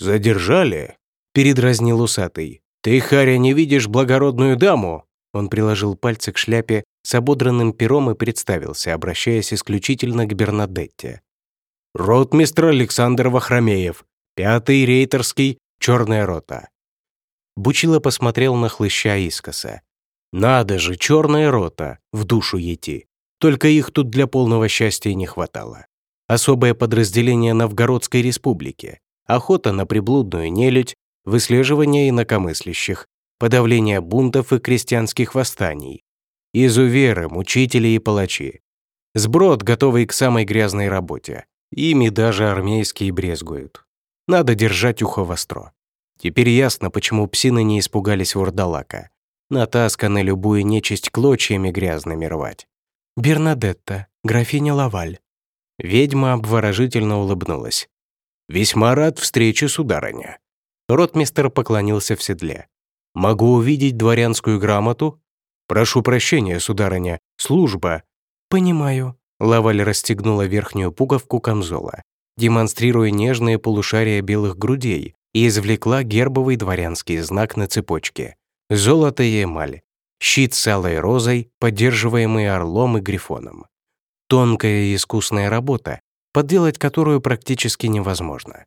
«Задержали?» — передразнил усатый. «Ты, Харя, не видишь благородную даму?» Он приложил пальцы к шляпе с ободранным пером и представился, обращаясь исключительно к Бернадетте. «Ротмистр Александр Вахромеев, пятый рейтерский, черная рота». Бучило посмотрел на хлыща искоса. «Надо же, черная рота, в душу идти. Только их тут для полного счастья не хватало. Особое подразделение Новгородской республики, охота на приблудную нелюдь, выслеживание инакомыслящих, подавление бунтов и крестьянских восстаний, изуверы, мучители и палачи. Сброд, готовый к самой грязной работе. Ими даже армейские брезгуют. Надо держать ухо востро. Теперь ясно, почему псины не испугались вурдалака. Натасканы любую нечисть клочьями грязными рвать. «Бернадетта, графиня Лаваль». Ведьма обворожительно улыбнулась. «Весьма рад встрече, сударыня». Ротмистер поклонился в седле. «Могу увидеть дворянскую грамоту?» «Прошу прощения, сударыня, служба». «Понимаю». Лаваль расстегнула верхнюю пуговку камзола, демонстрируя нежные полушария белых грудей, и извлекла гербовый дворянский знак на цепочке. Золото и эмаль. Щит с алой розой, поддерживаемый орлом и грифоном. Тонкая и искусная работа, подделать которую практически невозможно.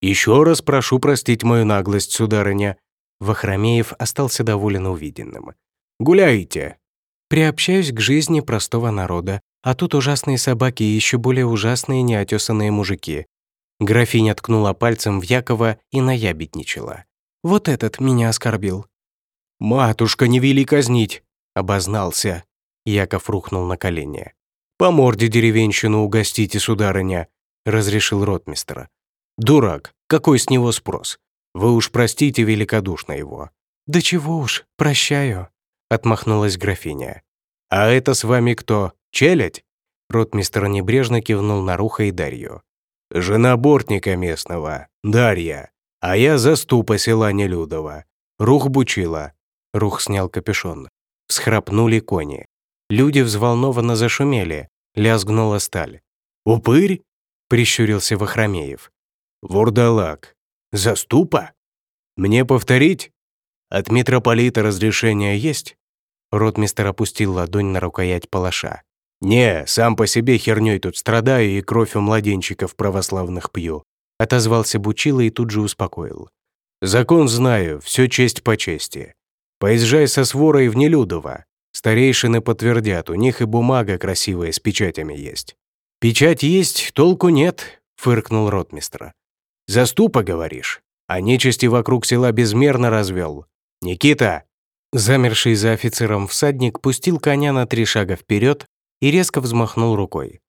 «Еще раз прошу простить мою наглость, сударыня». Вахромеев остался доволен увиденным. «Гуляйте». «Приобщаюсь к жизни простого народа, а тут ужасные собаки и еще более ужасные неотесанные мужики». Графиня ткнула пальцем в Якова и наябедничала. «Вот этот меня оскорбил». «Матушка, не вели казнить!» — обознался. Яков рухнул на колени. «По морде деревенщину угостите, сударыня», — разрешил ротмистра. «Дурак, какой с него спрос? Вы уж простите великодушно его». «Да чего уж, прощаю», — отмахнулась графиня. «А это с вами кто? Челядь?» Ротмистр небрежно кивнул на Руха и Дарью. «Жена бортника местного, Дарья, а я заступа села Нелюдова. Рух Бучила». Рух снял капюшон. Всхрапнули кони. Люди взволнованно зашумели, лязгнула сталь. «Упырь?» — прищурился Вахромеев. «Вурдалак. Заступа? Мне повторить? От митрополита разрешение есть?» Ротмистер опустил ладонь на рукоять палаша. «Не, сам по себе хернёй тут страдаю и кровь у младенчиков православных пью», отозвался Бучила и тут же успокоил. «Закон знаю, все честь по чести. Поезжай со сворой в Нелюдово. Старейшины подтвердят, у них и бумага красивая с печатями есть». «Печать есть, толку нет», — фыркнул ротмистра. Заступа, говоришь? А нечисти вокруг села безмерно развел. Никита!» Замерший за офицером всадник пустил коня на три шага вперед и резко взмахнул рукой.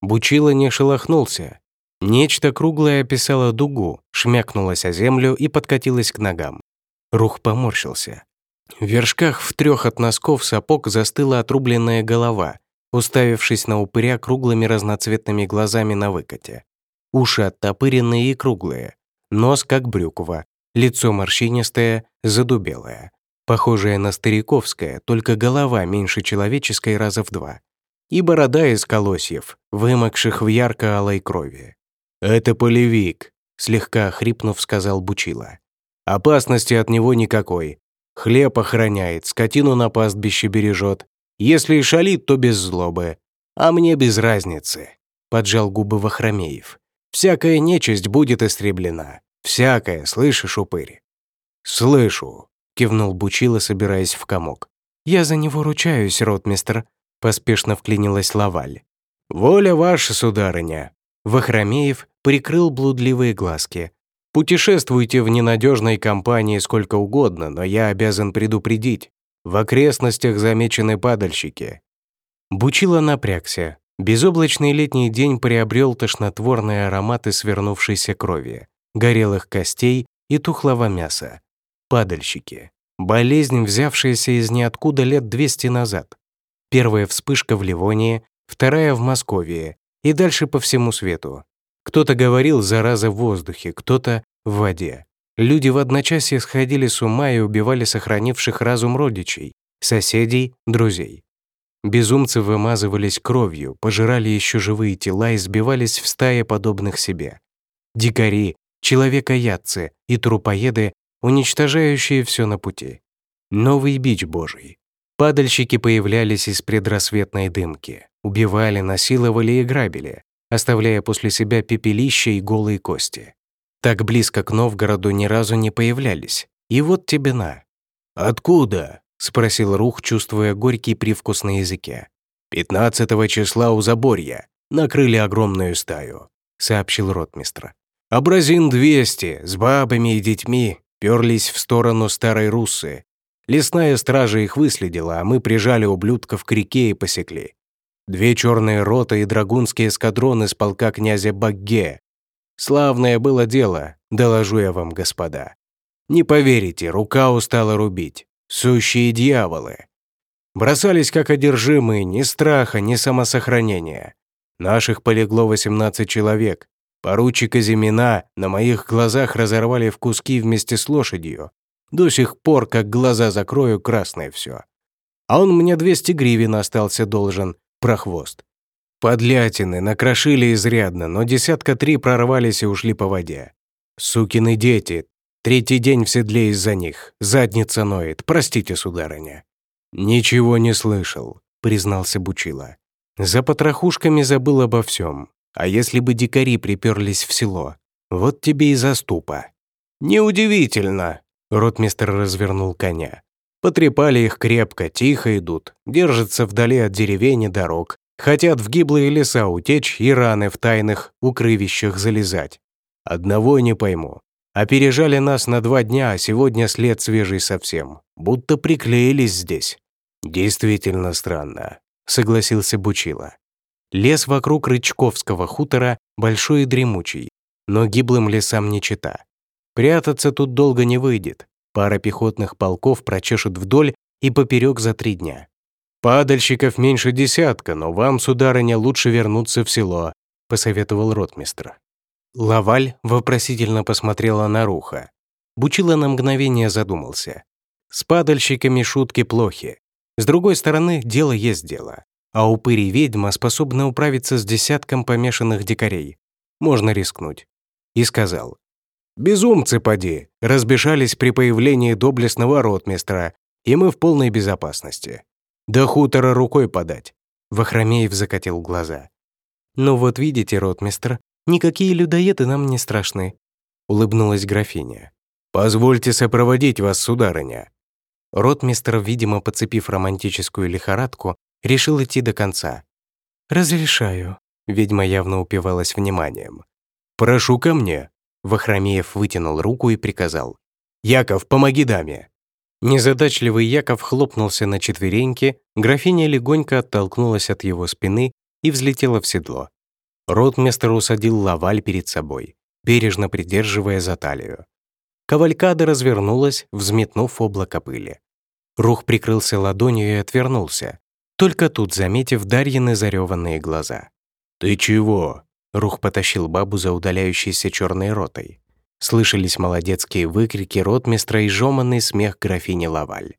Бучило не шелохнулся. Нечто круглое описало дугу, шмякнулось о землю и подкатилось к ногам. Рух поморщился. В вершках в трех от носков сапог застыла отрубленная голова, уставившись на упыря круглыми разноцветными глазами на выкате. Уши оттопыренные и круглые, нос как брюква, лицо морщинистое, задубелое. Похожее на стариковское, только голова меньше человеческой раза в два. И борода из колосьев, вымокших в ярко-алой крови. «Это полевик», — слегка хрипнув, сказал Бучила. «Опасности от него никакой. Хлеб охраняет, скотину на пастбище бережет. Если и шалит, то без злобы. А мне без разницы», — поджал губы Вахромеев. Всякая нечисть будет истреблена. Всякая, слышишь, упырь?» «Слышу», — кивнул Бучила, собираясь в комок. «Я за него ручаюсь, ротмистр», — поспешно вклинилась Лаваль. «Воля ваша, сударыня!» Вахромеев прикрыл блудливые глазки. «Путешествуйте в ненадежной компании сколько угодно, но я обязан предупредить. В окрестностях замечены падальщики». Бучила напрягся. Безоблачный летний день приобрел тошнотворные ароматы свернувшейся крови, горелых костей и тухлого мяса. Падальщики. Болезнь, взявшаяся из ниоткуда лет 200 назад. Первая вспышка в Ливонии, вторая в Москве и дальше по всему свету. Кто-то говорил «зараза в воздухе», кто-то «в воде». Люди в одночасье сходили с ума и убивали сохранивших разум родичей, соседей, друзей. Безумцы вымазывались кровью, пожирали еще живые тела и сбивались в стаи подобных себе. Дикари, человекоядцы и трупоеды, уничтожающие все на пути. Новый бич божий. Падальщики появлялись из предрассветной дымки, убивали, насиловали и грабили, оставляя после себя пепелища и голые кости. Так близко к Новгороду ни разу не появлялись. И вот тебе на. «Откуда?» — спросил Рух, чувствуя горький привкус на языке. «Пятнадцатого числа у Заборья. Накрыли огромную стаю», — сообщил ротмистр. «Абразин двести с бабами и детьми перлись в сторону Старой Руссы. Лесная стража их выследила, а мы прижали ублюдков к реке и посекли. Две черные роты и драгунские эскадроны с полка князя Багге. Славное было дело, доложу я вам, господа. Не поверите, рука устала рубить. Сущие дьяволы. Бросались как одержимые, ни страха, ни самосохранения. Наших полегло 18 человек. Поручика Зимина на моих глазах разорвали в куски вместе с лошадью. До сих пор, как глаза закрою, красное все. А он мне 200 гривен остался должен, прохвост. Подлятины накрошили изрядно, но десятка три прорвались и ушли по воде. Сукины дети. Третий день в седле из-за них. Задница ноет. Простите, сударыня. «Ничего не слышал», — признался Бучила. «За потрохушками забыл обо всем. А если бы дикари приперлись в село? Вот тебе и заступа». «Неудивительно», — ротмистр развернул коня. Потрепали их крепко, тихо идут, держатся вдали от деревень и дорог, хотят в гиблые леса утечь и раны в тайных укрывищах залезать. Одного не пойму. Опережали нас на два дня, а сегодня след свежий совсем. Будто приклеились здесь. Действительно странно, согласился Бучила. Лес вокруг Рычковского хутора большой и дремучий, но гиблым лесам не чита. Прятаться тут долго не выйдет. Пара пехотных полков прочешут вдоль и поперек за три дня. «Падальщиков меньше десятка, но вам, сударыня, лучше вернуться в село», — посоветовал ротмистр. Лаваль вопросительно посмотрела на Руха. Бучила на мгновение задумался. С падальщиками шутки плохи. С другой стороны, дело есть дело. А упырь и ведьма способны управиться с десятком помешанных дикарей. Можно рискнуть. И сказал, Безумцы, поди, разбежались при появлении доблестного ротмистра, и мы в полной безопасности. До хутора рукой подать. Вахромеев закатил глаза. «Ну вот видите, ротмистр, никакие людоеды нам не страшны», улыбнулась графиня. «Позвольте сопроводить вас, сударыня». Ротмистр, видимо, подцепив романтическую лихорадку, решил идти до конца. «Разрешаю», — ведьма явно упивалась вниманием. «Прошу ко мне», Вахромеев вытянул руку и приказал. «Яков, помоги даме!» Незадачливый Яков хлопнулся на четвереньки, графиня легонько оттолкнулась от его спины и взлетела в седло. Ротмистер усадил лаваль перед собой, бережно придерживая за талию. Кавалькада развернулась, взметнув облако пыли. Рух прикрылся ладонью и отвернулся, только тут заметив Дарьины зареванные глаза. «Ты чего?» Рух потащил бабу за удаляющейся черной ротой. Слышались молодецкие выкрики ротмистра и жёманный смех графини Лаваль.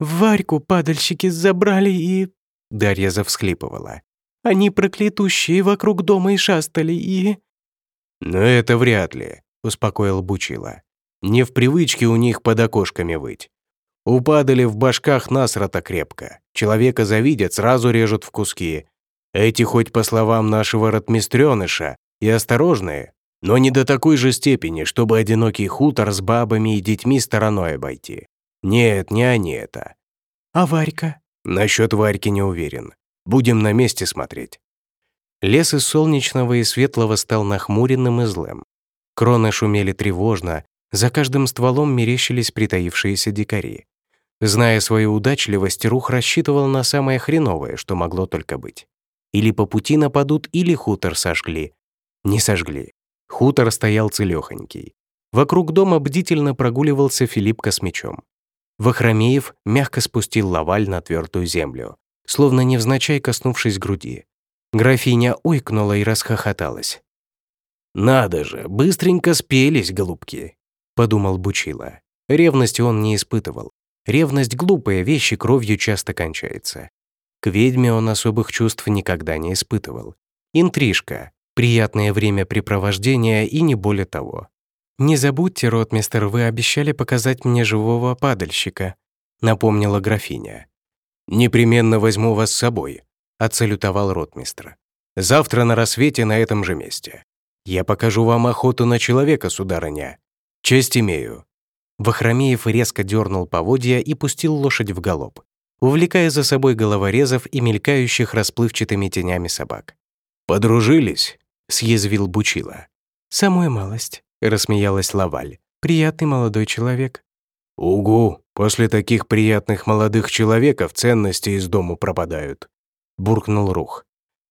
«Варьку падальщики забрали и...» Дарья завсхлипывала. «Они проклятущие вокруг дома и шастали, и...» «Но это вряд ли», — успокоил Бучила. «Не в привычке у них под окошками выть. Упадали в башках насрата крепко. Человека завидят, сразу режут в куски, эти хоть по словам нашего ротмистрёныша и осторожные, но не до такой же степени, чтобы одинокий хутор с бабами и детьми стороной обойти. Нет, не они это. А Варька? Насчет Варьки не уверен. Будем на месте смотреть. Лес из солнечного и светлого стал нахмуренным и злым. Кроны шумели тревожно, за каждым стволом мерещились притаившиеся дикари. Зная свою удачливость, Рух рассчитывал на самое хреновое, что могло только быть. Или по пути нападут, или хутор сожгли. Не сожгли. Хутор стоял целёхонький. Вокруг дома бдительно прогуливался Филиппка с мечом. Вахромеев мягко спустил лаваль на твердую землю, словно невзначай коснувшись груди. Графиня ойкнула и расхохоталась. «Надо же, быстренько спелись, голубки», — подумал Бучила. Ревности он не испытывал. Ревность — глупая вещь и кровью часто кончается. К ведьме он особых чувств никогда не испытывал. Интрижка, приятное времяпрепровождение и не более того. «Не забудьте, ротмистер, вы обещали показать мне живого падальщика», напомнила графиня. «Непременно возьму вас с собой», отсалютовал ротмистр. «Завтра на рассвете на этом же месте. Я покажу вам охоту на человека, сударыня. Честь имею». Вахромеев резко дернул поводья и пустил лошадь в галоп, увлекая за собой головорезов и мелькающих расплывчатыми тенями собак. «Подружились?» — съязвил Бучила. «Самую малость», рассмеялась Лаваль. «Приятный молодой человек». «Угу, после таких приятных молодых человеков ценности из дому пропадают», — буркнул Рух.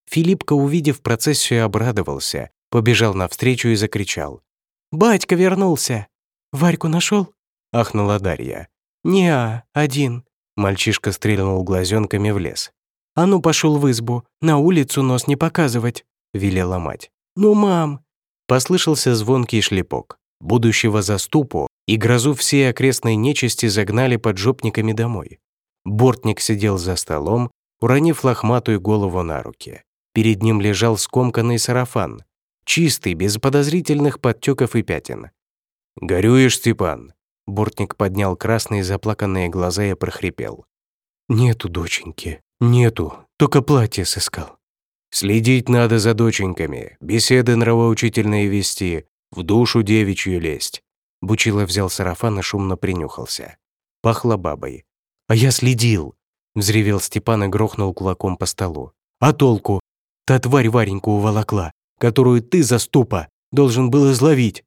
Филиппка, увидев процессию, обрадовался, побежал навстречу и закричал. «Батька вернулся! Варьку нашел? ахнула Дарья. «Не-а, один». Мальчишка стрельнул глазенками в лес. «А ну, пошел в избу, на улицу нос не показывать», — велела мать. «Ну, мам, Послышался звонкий шлепок. Будущего заступу и грозу всей окрестной нечисти загнали под жопниками домой. Бортник сидел за столом, уронив лохматую голову на руки. Перед ним лежал скомканный сарафан, чистый, без подозрительных подтеков и пятен. «Горюешь, Степан?» Бортник поднял красные заплаканные глаза и прохрипел. «Нету, доченьки, нету, только платье сыскал». Следить надо за доченьками, беседы нравоучительные вести, в душу девичью лезть. Бучила взял сарафан и шумно принюхался. Пахло бабой. «А я следил!» — взревел Степан и грохнул кулаком по столу. «А толку? Та тварь Вареньку уволокла, которую ты, заступа, должен был изловить!»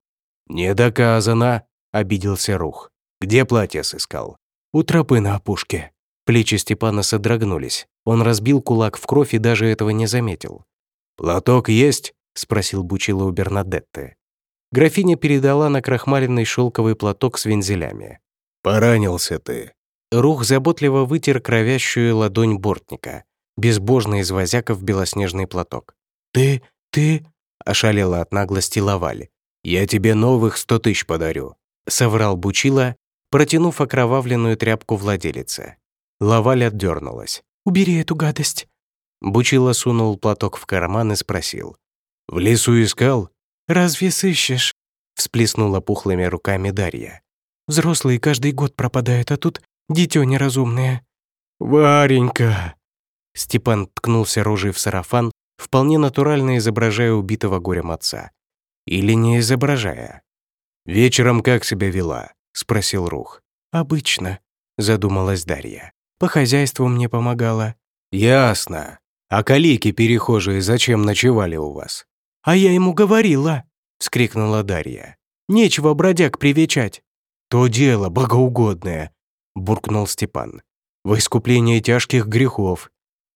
«Не доказано!» — обиделся Рух. «Где платье сыскал?» «У тропы на опушке». Плечи Степана содрогнулись. Он разбил кулак в кровь и даже этого не заметил. «Платок есть?» — спросил Бучило у Бернадетты. Графиня передала на крахмаленный шелковый платок с вензелями. «Поранился ты». Рух заботливо вытер кровящую ладонь бортника, безбожно извозяка в белоснежный платок. «Ты, ты...» — ошалела от наглости Лаваль. «Я тебе новых сто тысяч подарю», — соврал Бучила, протянув окровавленную тряпку владелице. Лаваль отдернулась. Убери эту гадость». Бучила сунул платок в карман и спросил. «В лесу искал?» «Разве сыщешь?» всплеснула пухлыми руками Дарья. «Взрослые каждый год пропадают, а тут дитё неразумное». «Варенька!» Степан ткнулся рожей в сарафан, вполне натурально изображая убитого горем отца. Или не изображая. «Вечером как себя вела?» — спросил Рух. «Обычно», — задумалась Дарья. По хозяйству мне помогала». «Ясно. А калики перехожие зачем ночевали у вас?» «А я ему говорила», — вскрикнула Дарья. «Нечего бродяг привечать». «То дело богоугодное», — буркнул Степан. «В искупление тяжких грехов».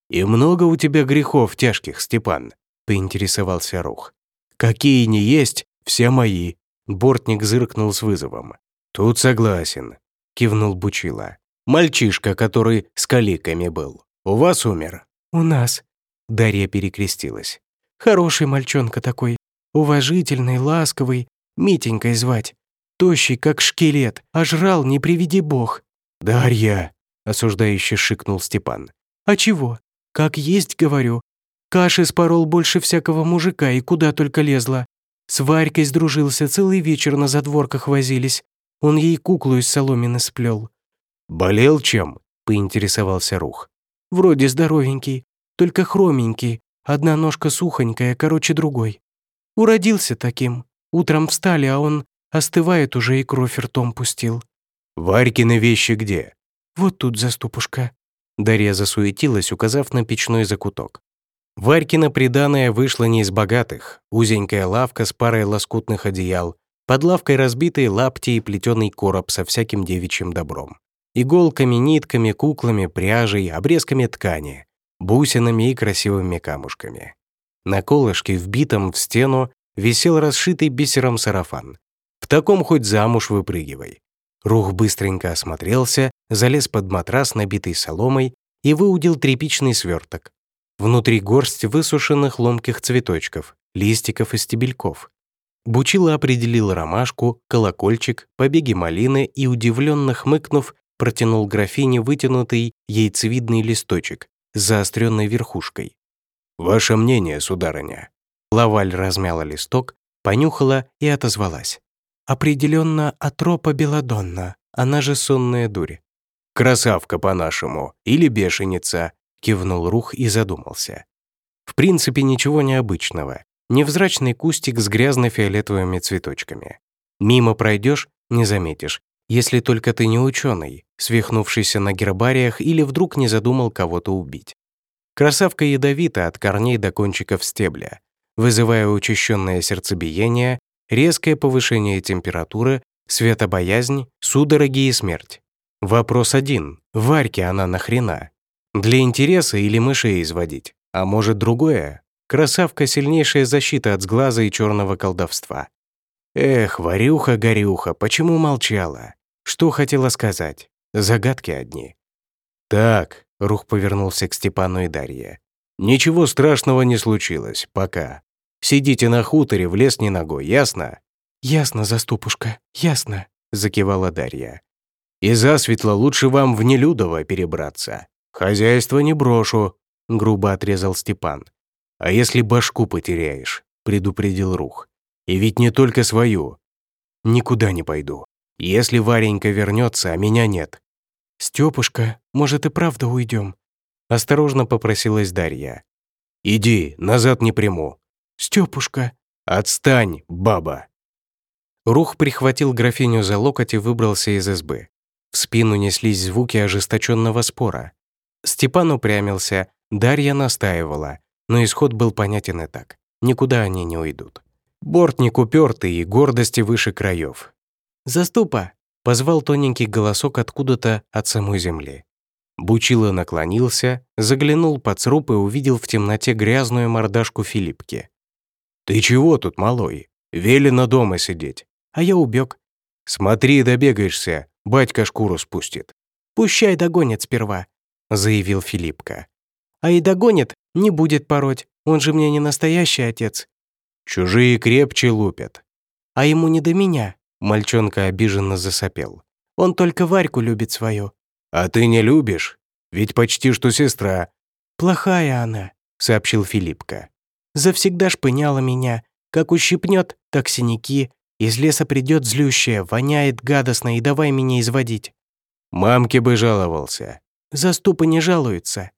«И много у тебя грехов тяжких, Степан?» — поинтересовался Рух. «Какие не есть, все мои», — Бортник зыркнул с вызовом. «Тут согласен», — кивнул Бучила. Мальчишка, который с каликами был. У вас умер?» «У нас», — Дарья перекрестилась. «Хороший мальчонка такой, уважительный, ласковый, Митенькой звать. Тощий, как шкелет, а жрал, не приведи бог». «Дарья», — осуждающе шикнул Степан. «А чего? Как есть, говорю. Каши спорол больше всякого мужика и куда только лезла. С Варькой сдружился, целый вечер на задворках возились. Он ей куклу из соломины сплел. «Болел чем?» — поинтересовался Рух. «Вроде здоровенький, только хроменький, одна ножка сухонькая, короче другой. Уродился таким. Утром встали, а он остывает уже и кровь ртом пустил». «Варькины вещи где?» «Вот тут заступушка». Дарья засуетилась, указав на печной закуток. Варькина приданая вышла не из богатых. Узенькая лавка с парой лоскутных одеял, под лавкой разбитые лапти и плетеный короб со всяким девичьим добром. Иголками, нитками, куклами, пряжей, обрезками ткани. бусинами и красивыми камушками. На колышке, вбитом в стену, висел расшитый бисером сарафан. В таком хоть замуж выпрыгивай. Рух быстренько осмотрелся, залез под матрас, набитый соломой, и выудил тряпичный сверток. Внутри горсть высушенных ломких цветочков, листиков и стебельков. Бучила определил ромашку, колокольчик, побеги малины и, удивленно хмыкнув, протянул графине вытянутый яйцевидный листочек с заостренной верхушкой. «Ваше мнение, сударыня?» Лаваль размяла листок, понюхала и отозвалась. «Определенно атропа беладонна, она же сонная дурь». «Красавка по-нашему, или бешеница», — кивнул Рух и задумался. В принципе, ничего необычного. Невзрачный кустик с грязно-фиолетовыми цветочками. Мимо пройдешь — не заметишь, если только ты не ученый, свихнувшийся на гербариях или вдруг не задумал кого-то убить. Красавка ядовита от корней до кончиков стебля, вызывая учащенное сердцебиение, резкое повышение температуры, светобоязнь, судороги и смерть. Вопрос один. Варьке она нахрена? Для интереса или мышей изводить? А может, другое? Красавка — сильнейшая защита от сглаза и черного колдовства. Эх, Варюха-горюха, почему молчала? Что хотела сказать? Загадки одни. «Так», — Рух повернулся к Степану и Дарье. «Ничего страшного не случилось, пока. Сидите на хуторе, в лес не ногой, ясно?» «Ясно, заступушка, ясно», — закивала Дарья. «И засветло лучше вам в Нелюдово перебраться. Хозяйство не брошу», — грубо отрезал Степан. «А если башку потеряешь?» — предупредил Рух. «И ведь не только свою. Никуда не пойду. Если Варенька вернется, а меня нет». «Стёпушка, может, и правда уйдем? Осторожно попросилась Дарья. «Иди, назад не приму». «Стёпушка». «Отстань, баба». Рух прихватил графиню за локоть и выбрался из избы. В спину неслись звуки ожесточенного спора. Степан упрямился, Дарья настаивала, но исход был понятен и так. Никуда они не уйдут. Бортник упертый и гордости выше краев. «Заступа!» — позвал тоненький голосок откуда-то от самой земли. Бучило наклонился, заглянул под сруб и увидел в темноте грязную мордашку Филиппки. «Ты чего тут, малой? Велено дома сидеть». «А я убег». «Смотри, добегаешься, батька шкуру спустит». «Пущай догонит сперва», — заявил Филиппка. «А и догонит, не будет пороть, он же мне не настоящий отец». «Чужие крепче лупят». «А ему не до меня», — мальчонка обиженно засопел. «Он только Варьку любит свою». «А ты не любишь? Ведь почти что сестра». «Плохая она», — сообщил Филиппка. «Завсегда шпыняла меня. Как ущипнет, так синяки. Из леса придет злющая, воняет гадостно и давай меня изводить». «Мамке бы жаловался». «Заступы не жалуются».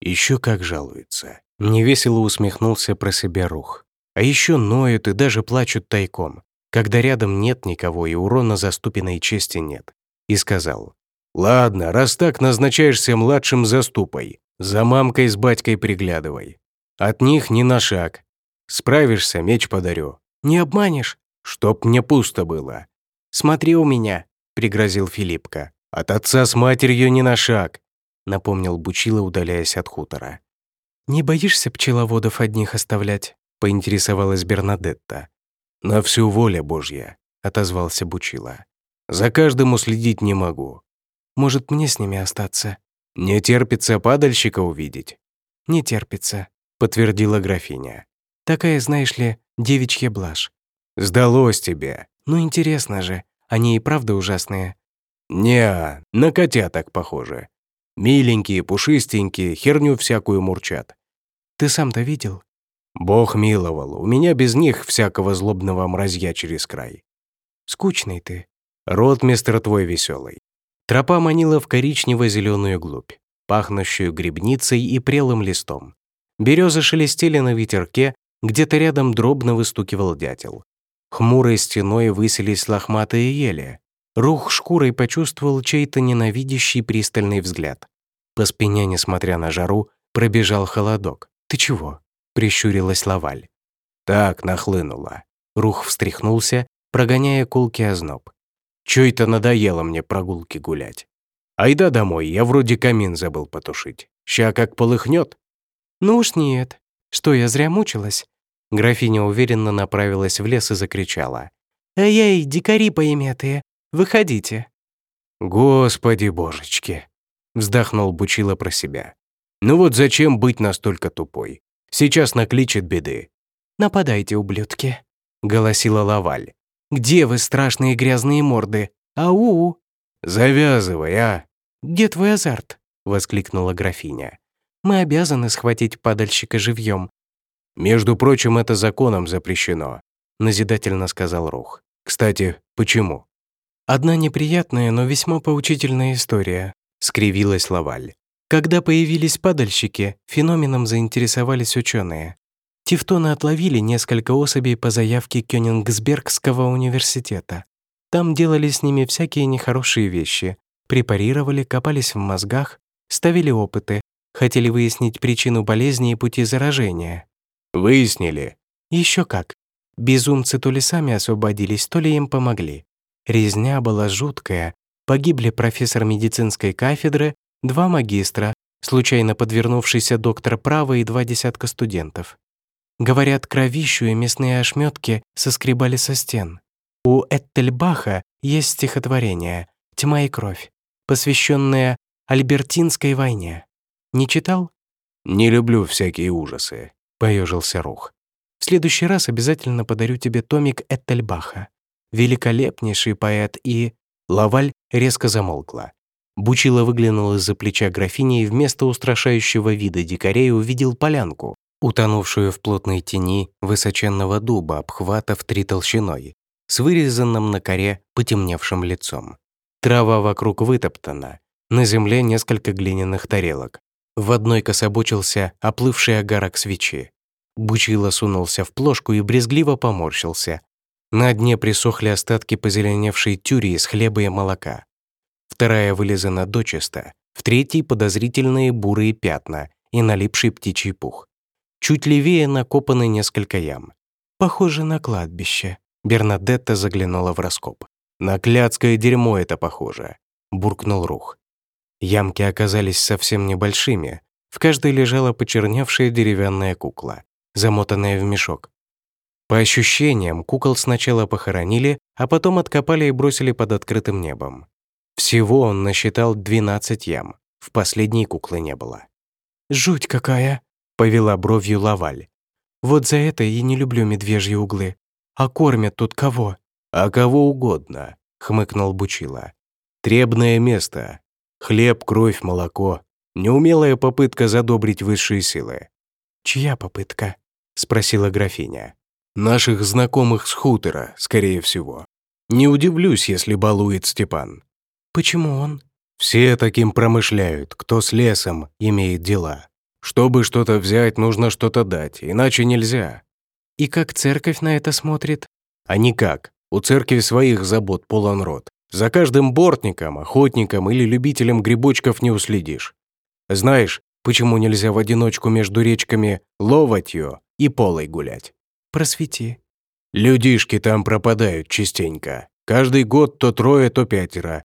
Еще как жалуются. Невесело усмехнулся про себя Рух. А еще ноют и даже плачут тайком, когда рядом нет никого и урона заступиной чести нет. И сказал, «Ладно, раз так назначаешься младшим заступой, за мамкой с батькой приглядывай. От них ни на шаг. Справишься, меч подарю». «Не обманешь?» «Чтоб мне пусто было». «Смотри у меня», — пригрозил Филиппка. «От отца с матерью ни на шаг напомнил Бучила, удаляясь от хутора. «Не боишься пчеловодов одних оставлять?» — поинтересовалась Бернадетта. «На всю воля Божья», — отозвался Бучила. «За каждым уследить не могу. Может, мне с ними остаться?» «Не терпится падальщика увидеть?» «Не терпится», — подтвердила графиня. «Такая, знаешь ли, девичья блажь». «Сдалось тебе». «Ну, интересно же, они и правда ужасные». «Не, на котяток похоже. Миленькие, пушистенькие, херню всякую мурчат. Ты сам-то видел? Бог миловал, у меня без них всякого злобного мразья через край. Скучный ты. Рот, мистер твой веселый. Тропа манила в коричнево-зеленую глубь, пахнущую грибницей и прелым листом. Березы шелестели на ветерке, где-то рядом дробно выстукивал дятел. Хмурой стеной высились лохматые ели, Рух шкурой почувствовал чей-то ненавидящий пристальный взгляд. По спине, несмотря на жару, пробежал холодок. «Ты чего?» — прищурилась Лаваль. «Так, нахлынула». Рух встряхнулся, прогоняя кулки озноб. «Чё это надоело мне прогулки гулять? Айда домой, я вроде камин забыл потушить. Ща как полыхнет, «Ну уж нет. Что, я зря мучилась?» Графиня уверенно направилась в лес и закричала. «Эй-эй, дикари поиметые, выходите!» «Господи божечки!» — вздохнул Бучила про себя. «Ну вот зачем быть настолько тупой? Сейчас накличет беды». «Нападайте, ублюдки!» — голосила Лаваль. «Где вы, страшные грязные морды? Ау!» «Завязывай, а!» «Где твой азарт?» — воскликнула графиня. «Мы обязаны схватить падальщика живьем». «Между прочим, это законом запрещено», — назидательно сказал Рух. «Кстати, почему?» «Одна неприятная, но весьма поучительная история», — скривилась Лаваль. Когда появились падальщики, феноменом заинтересовались ученые. Тевтоны отловили несколько особей по заявке Кёнингсбергского университета. Там делали с ними всякие нехорошие вещи. Препарировали, копались в мозгах, ставили опыты, хотели выяснить причину болезни и пути заражения. Выяснили. Еще как. Безумцы то ли сами освободились, то ли им помогли. Резня была жуткая. Погибли профессор медицинской кафедры, два магистра, случайно подвернувшийся доктор права и два десятка студентов. Говорят, кровищу и мясные ошметки соскребали со стен. У Эттельбаха есть стихотворение «Тьма и кровь», посвященное Альбертинской войне. Не читал? «Не люблю всякие ужасы», — поежился Рух. «В следующий раз обязательно подарю тебе томик Эттельбаха. Великолепнейший поэт и...» Лаваль резко замолкла. Бучила выглянул из-за плеча графини и вместо устрашающего вида дикарей увидел полянку, утонувшую в плотной тени высоченного дуба, обхвата в три толщиной, с вырезанным на коре потемневшим лицом. Трава вокруг вытоптана, на земле несколько глиняных тарелок. В одной кособочился оплывший огарок свечи. Бучило сунулся в плошку и брезгливо поморщился. На дне присохли остатки позеленевшей тюри из хлеба и молока. Вторая вылезана дочисто, в третьей подозрительные бурые пятна и налипший птичий пух. Чуть левее накопаны несколько ям. Похоже на кладбище. Бернадетта заглянула в раскоп. «На клятское дерьмо это похоже», — буркнул Рух. Ямки оказались совсем небольшими. В каждой лежала почерневшая деревянная кукла, замотанная в мешок. По ощущениям, кукол сначала похоронили, а потом откопали и бросили под открытым небом. Всего он насчитал 12 ям. В последней куклы не было. «Жуть какая!» повела бровью Лаваль. «Вот за это и не люблю медвежьи углы. А кормят тут кого?» «А кого угодно», — хмыкнул Бучила. «Требное место. Хлеб, кровь, молоко. Неумелая попытка задобрить высшие силы». «Чья попытка?» — спросила графиня. «Наших знакомых с хутора, скорее всего. Не удивлюсь, если балует Степан». «Почему он?» «Все таким промышляют, кто с лесом имеет дела. Чтобы что-то взять, нужно что-то дать, иначе нельзя. И как церковь на это смотрит? А никак. У церкви своих забот полон рот. За каждым бортником, охотником или любителем грибочков не уследишь. Знаешь, почему нельзя в одиночку между речками Ловатью и Полой гулять? Просвети. Людишки там пропадают частенько. Каждый год то трое, то пятеро.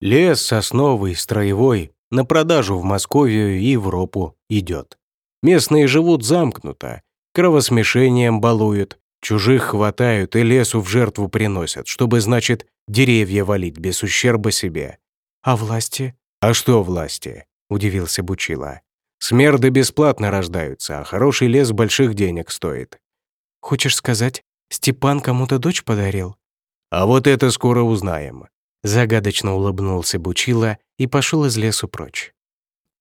Лес сосновый, строевой, на продажу в Московию и Европу идет. Местные живут замкнуто, кровосмешением балуют, чужих хватают и лесу в жертву приносят, чтобы, значит, деревья валить без ущерба себе. А власти? А что власти? Удивился Бучила. Смерды бесплатно рождаются, а хороший лес больших денег стоит. Хочешь сказать, Степан кому-то дочь подарил? А вот это скоро узнаем. Загадочно улыбнулся Бучила и пошел из лесу прочь.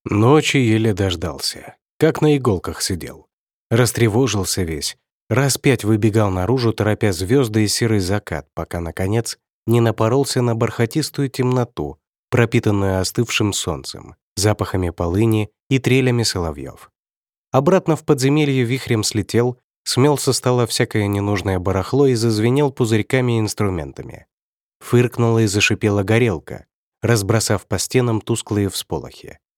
Ночи еле дождался, как на иголках сидел. Растревожился весь, раз пять выбегал наружу, торопя звезды и серый закат, пока, наконец, не напоролся на бархатистую темноту, пропитанную остывшим солнцем, запахами полыни и трелями соловьев. Обратно в подземелье вихрем слетел, смел со стола всякое ненужное барахло и зазвенел пузырьками и инструментами. Фыркнула и зашипела горелка, разбросав по стенам тусклые всполохи.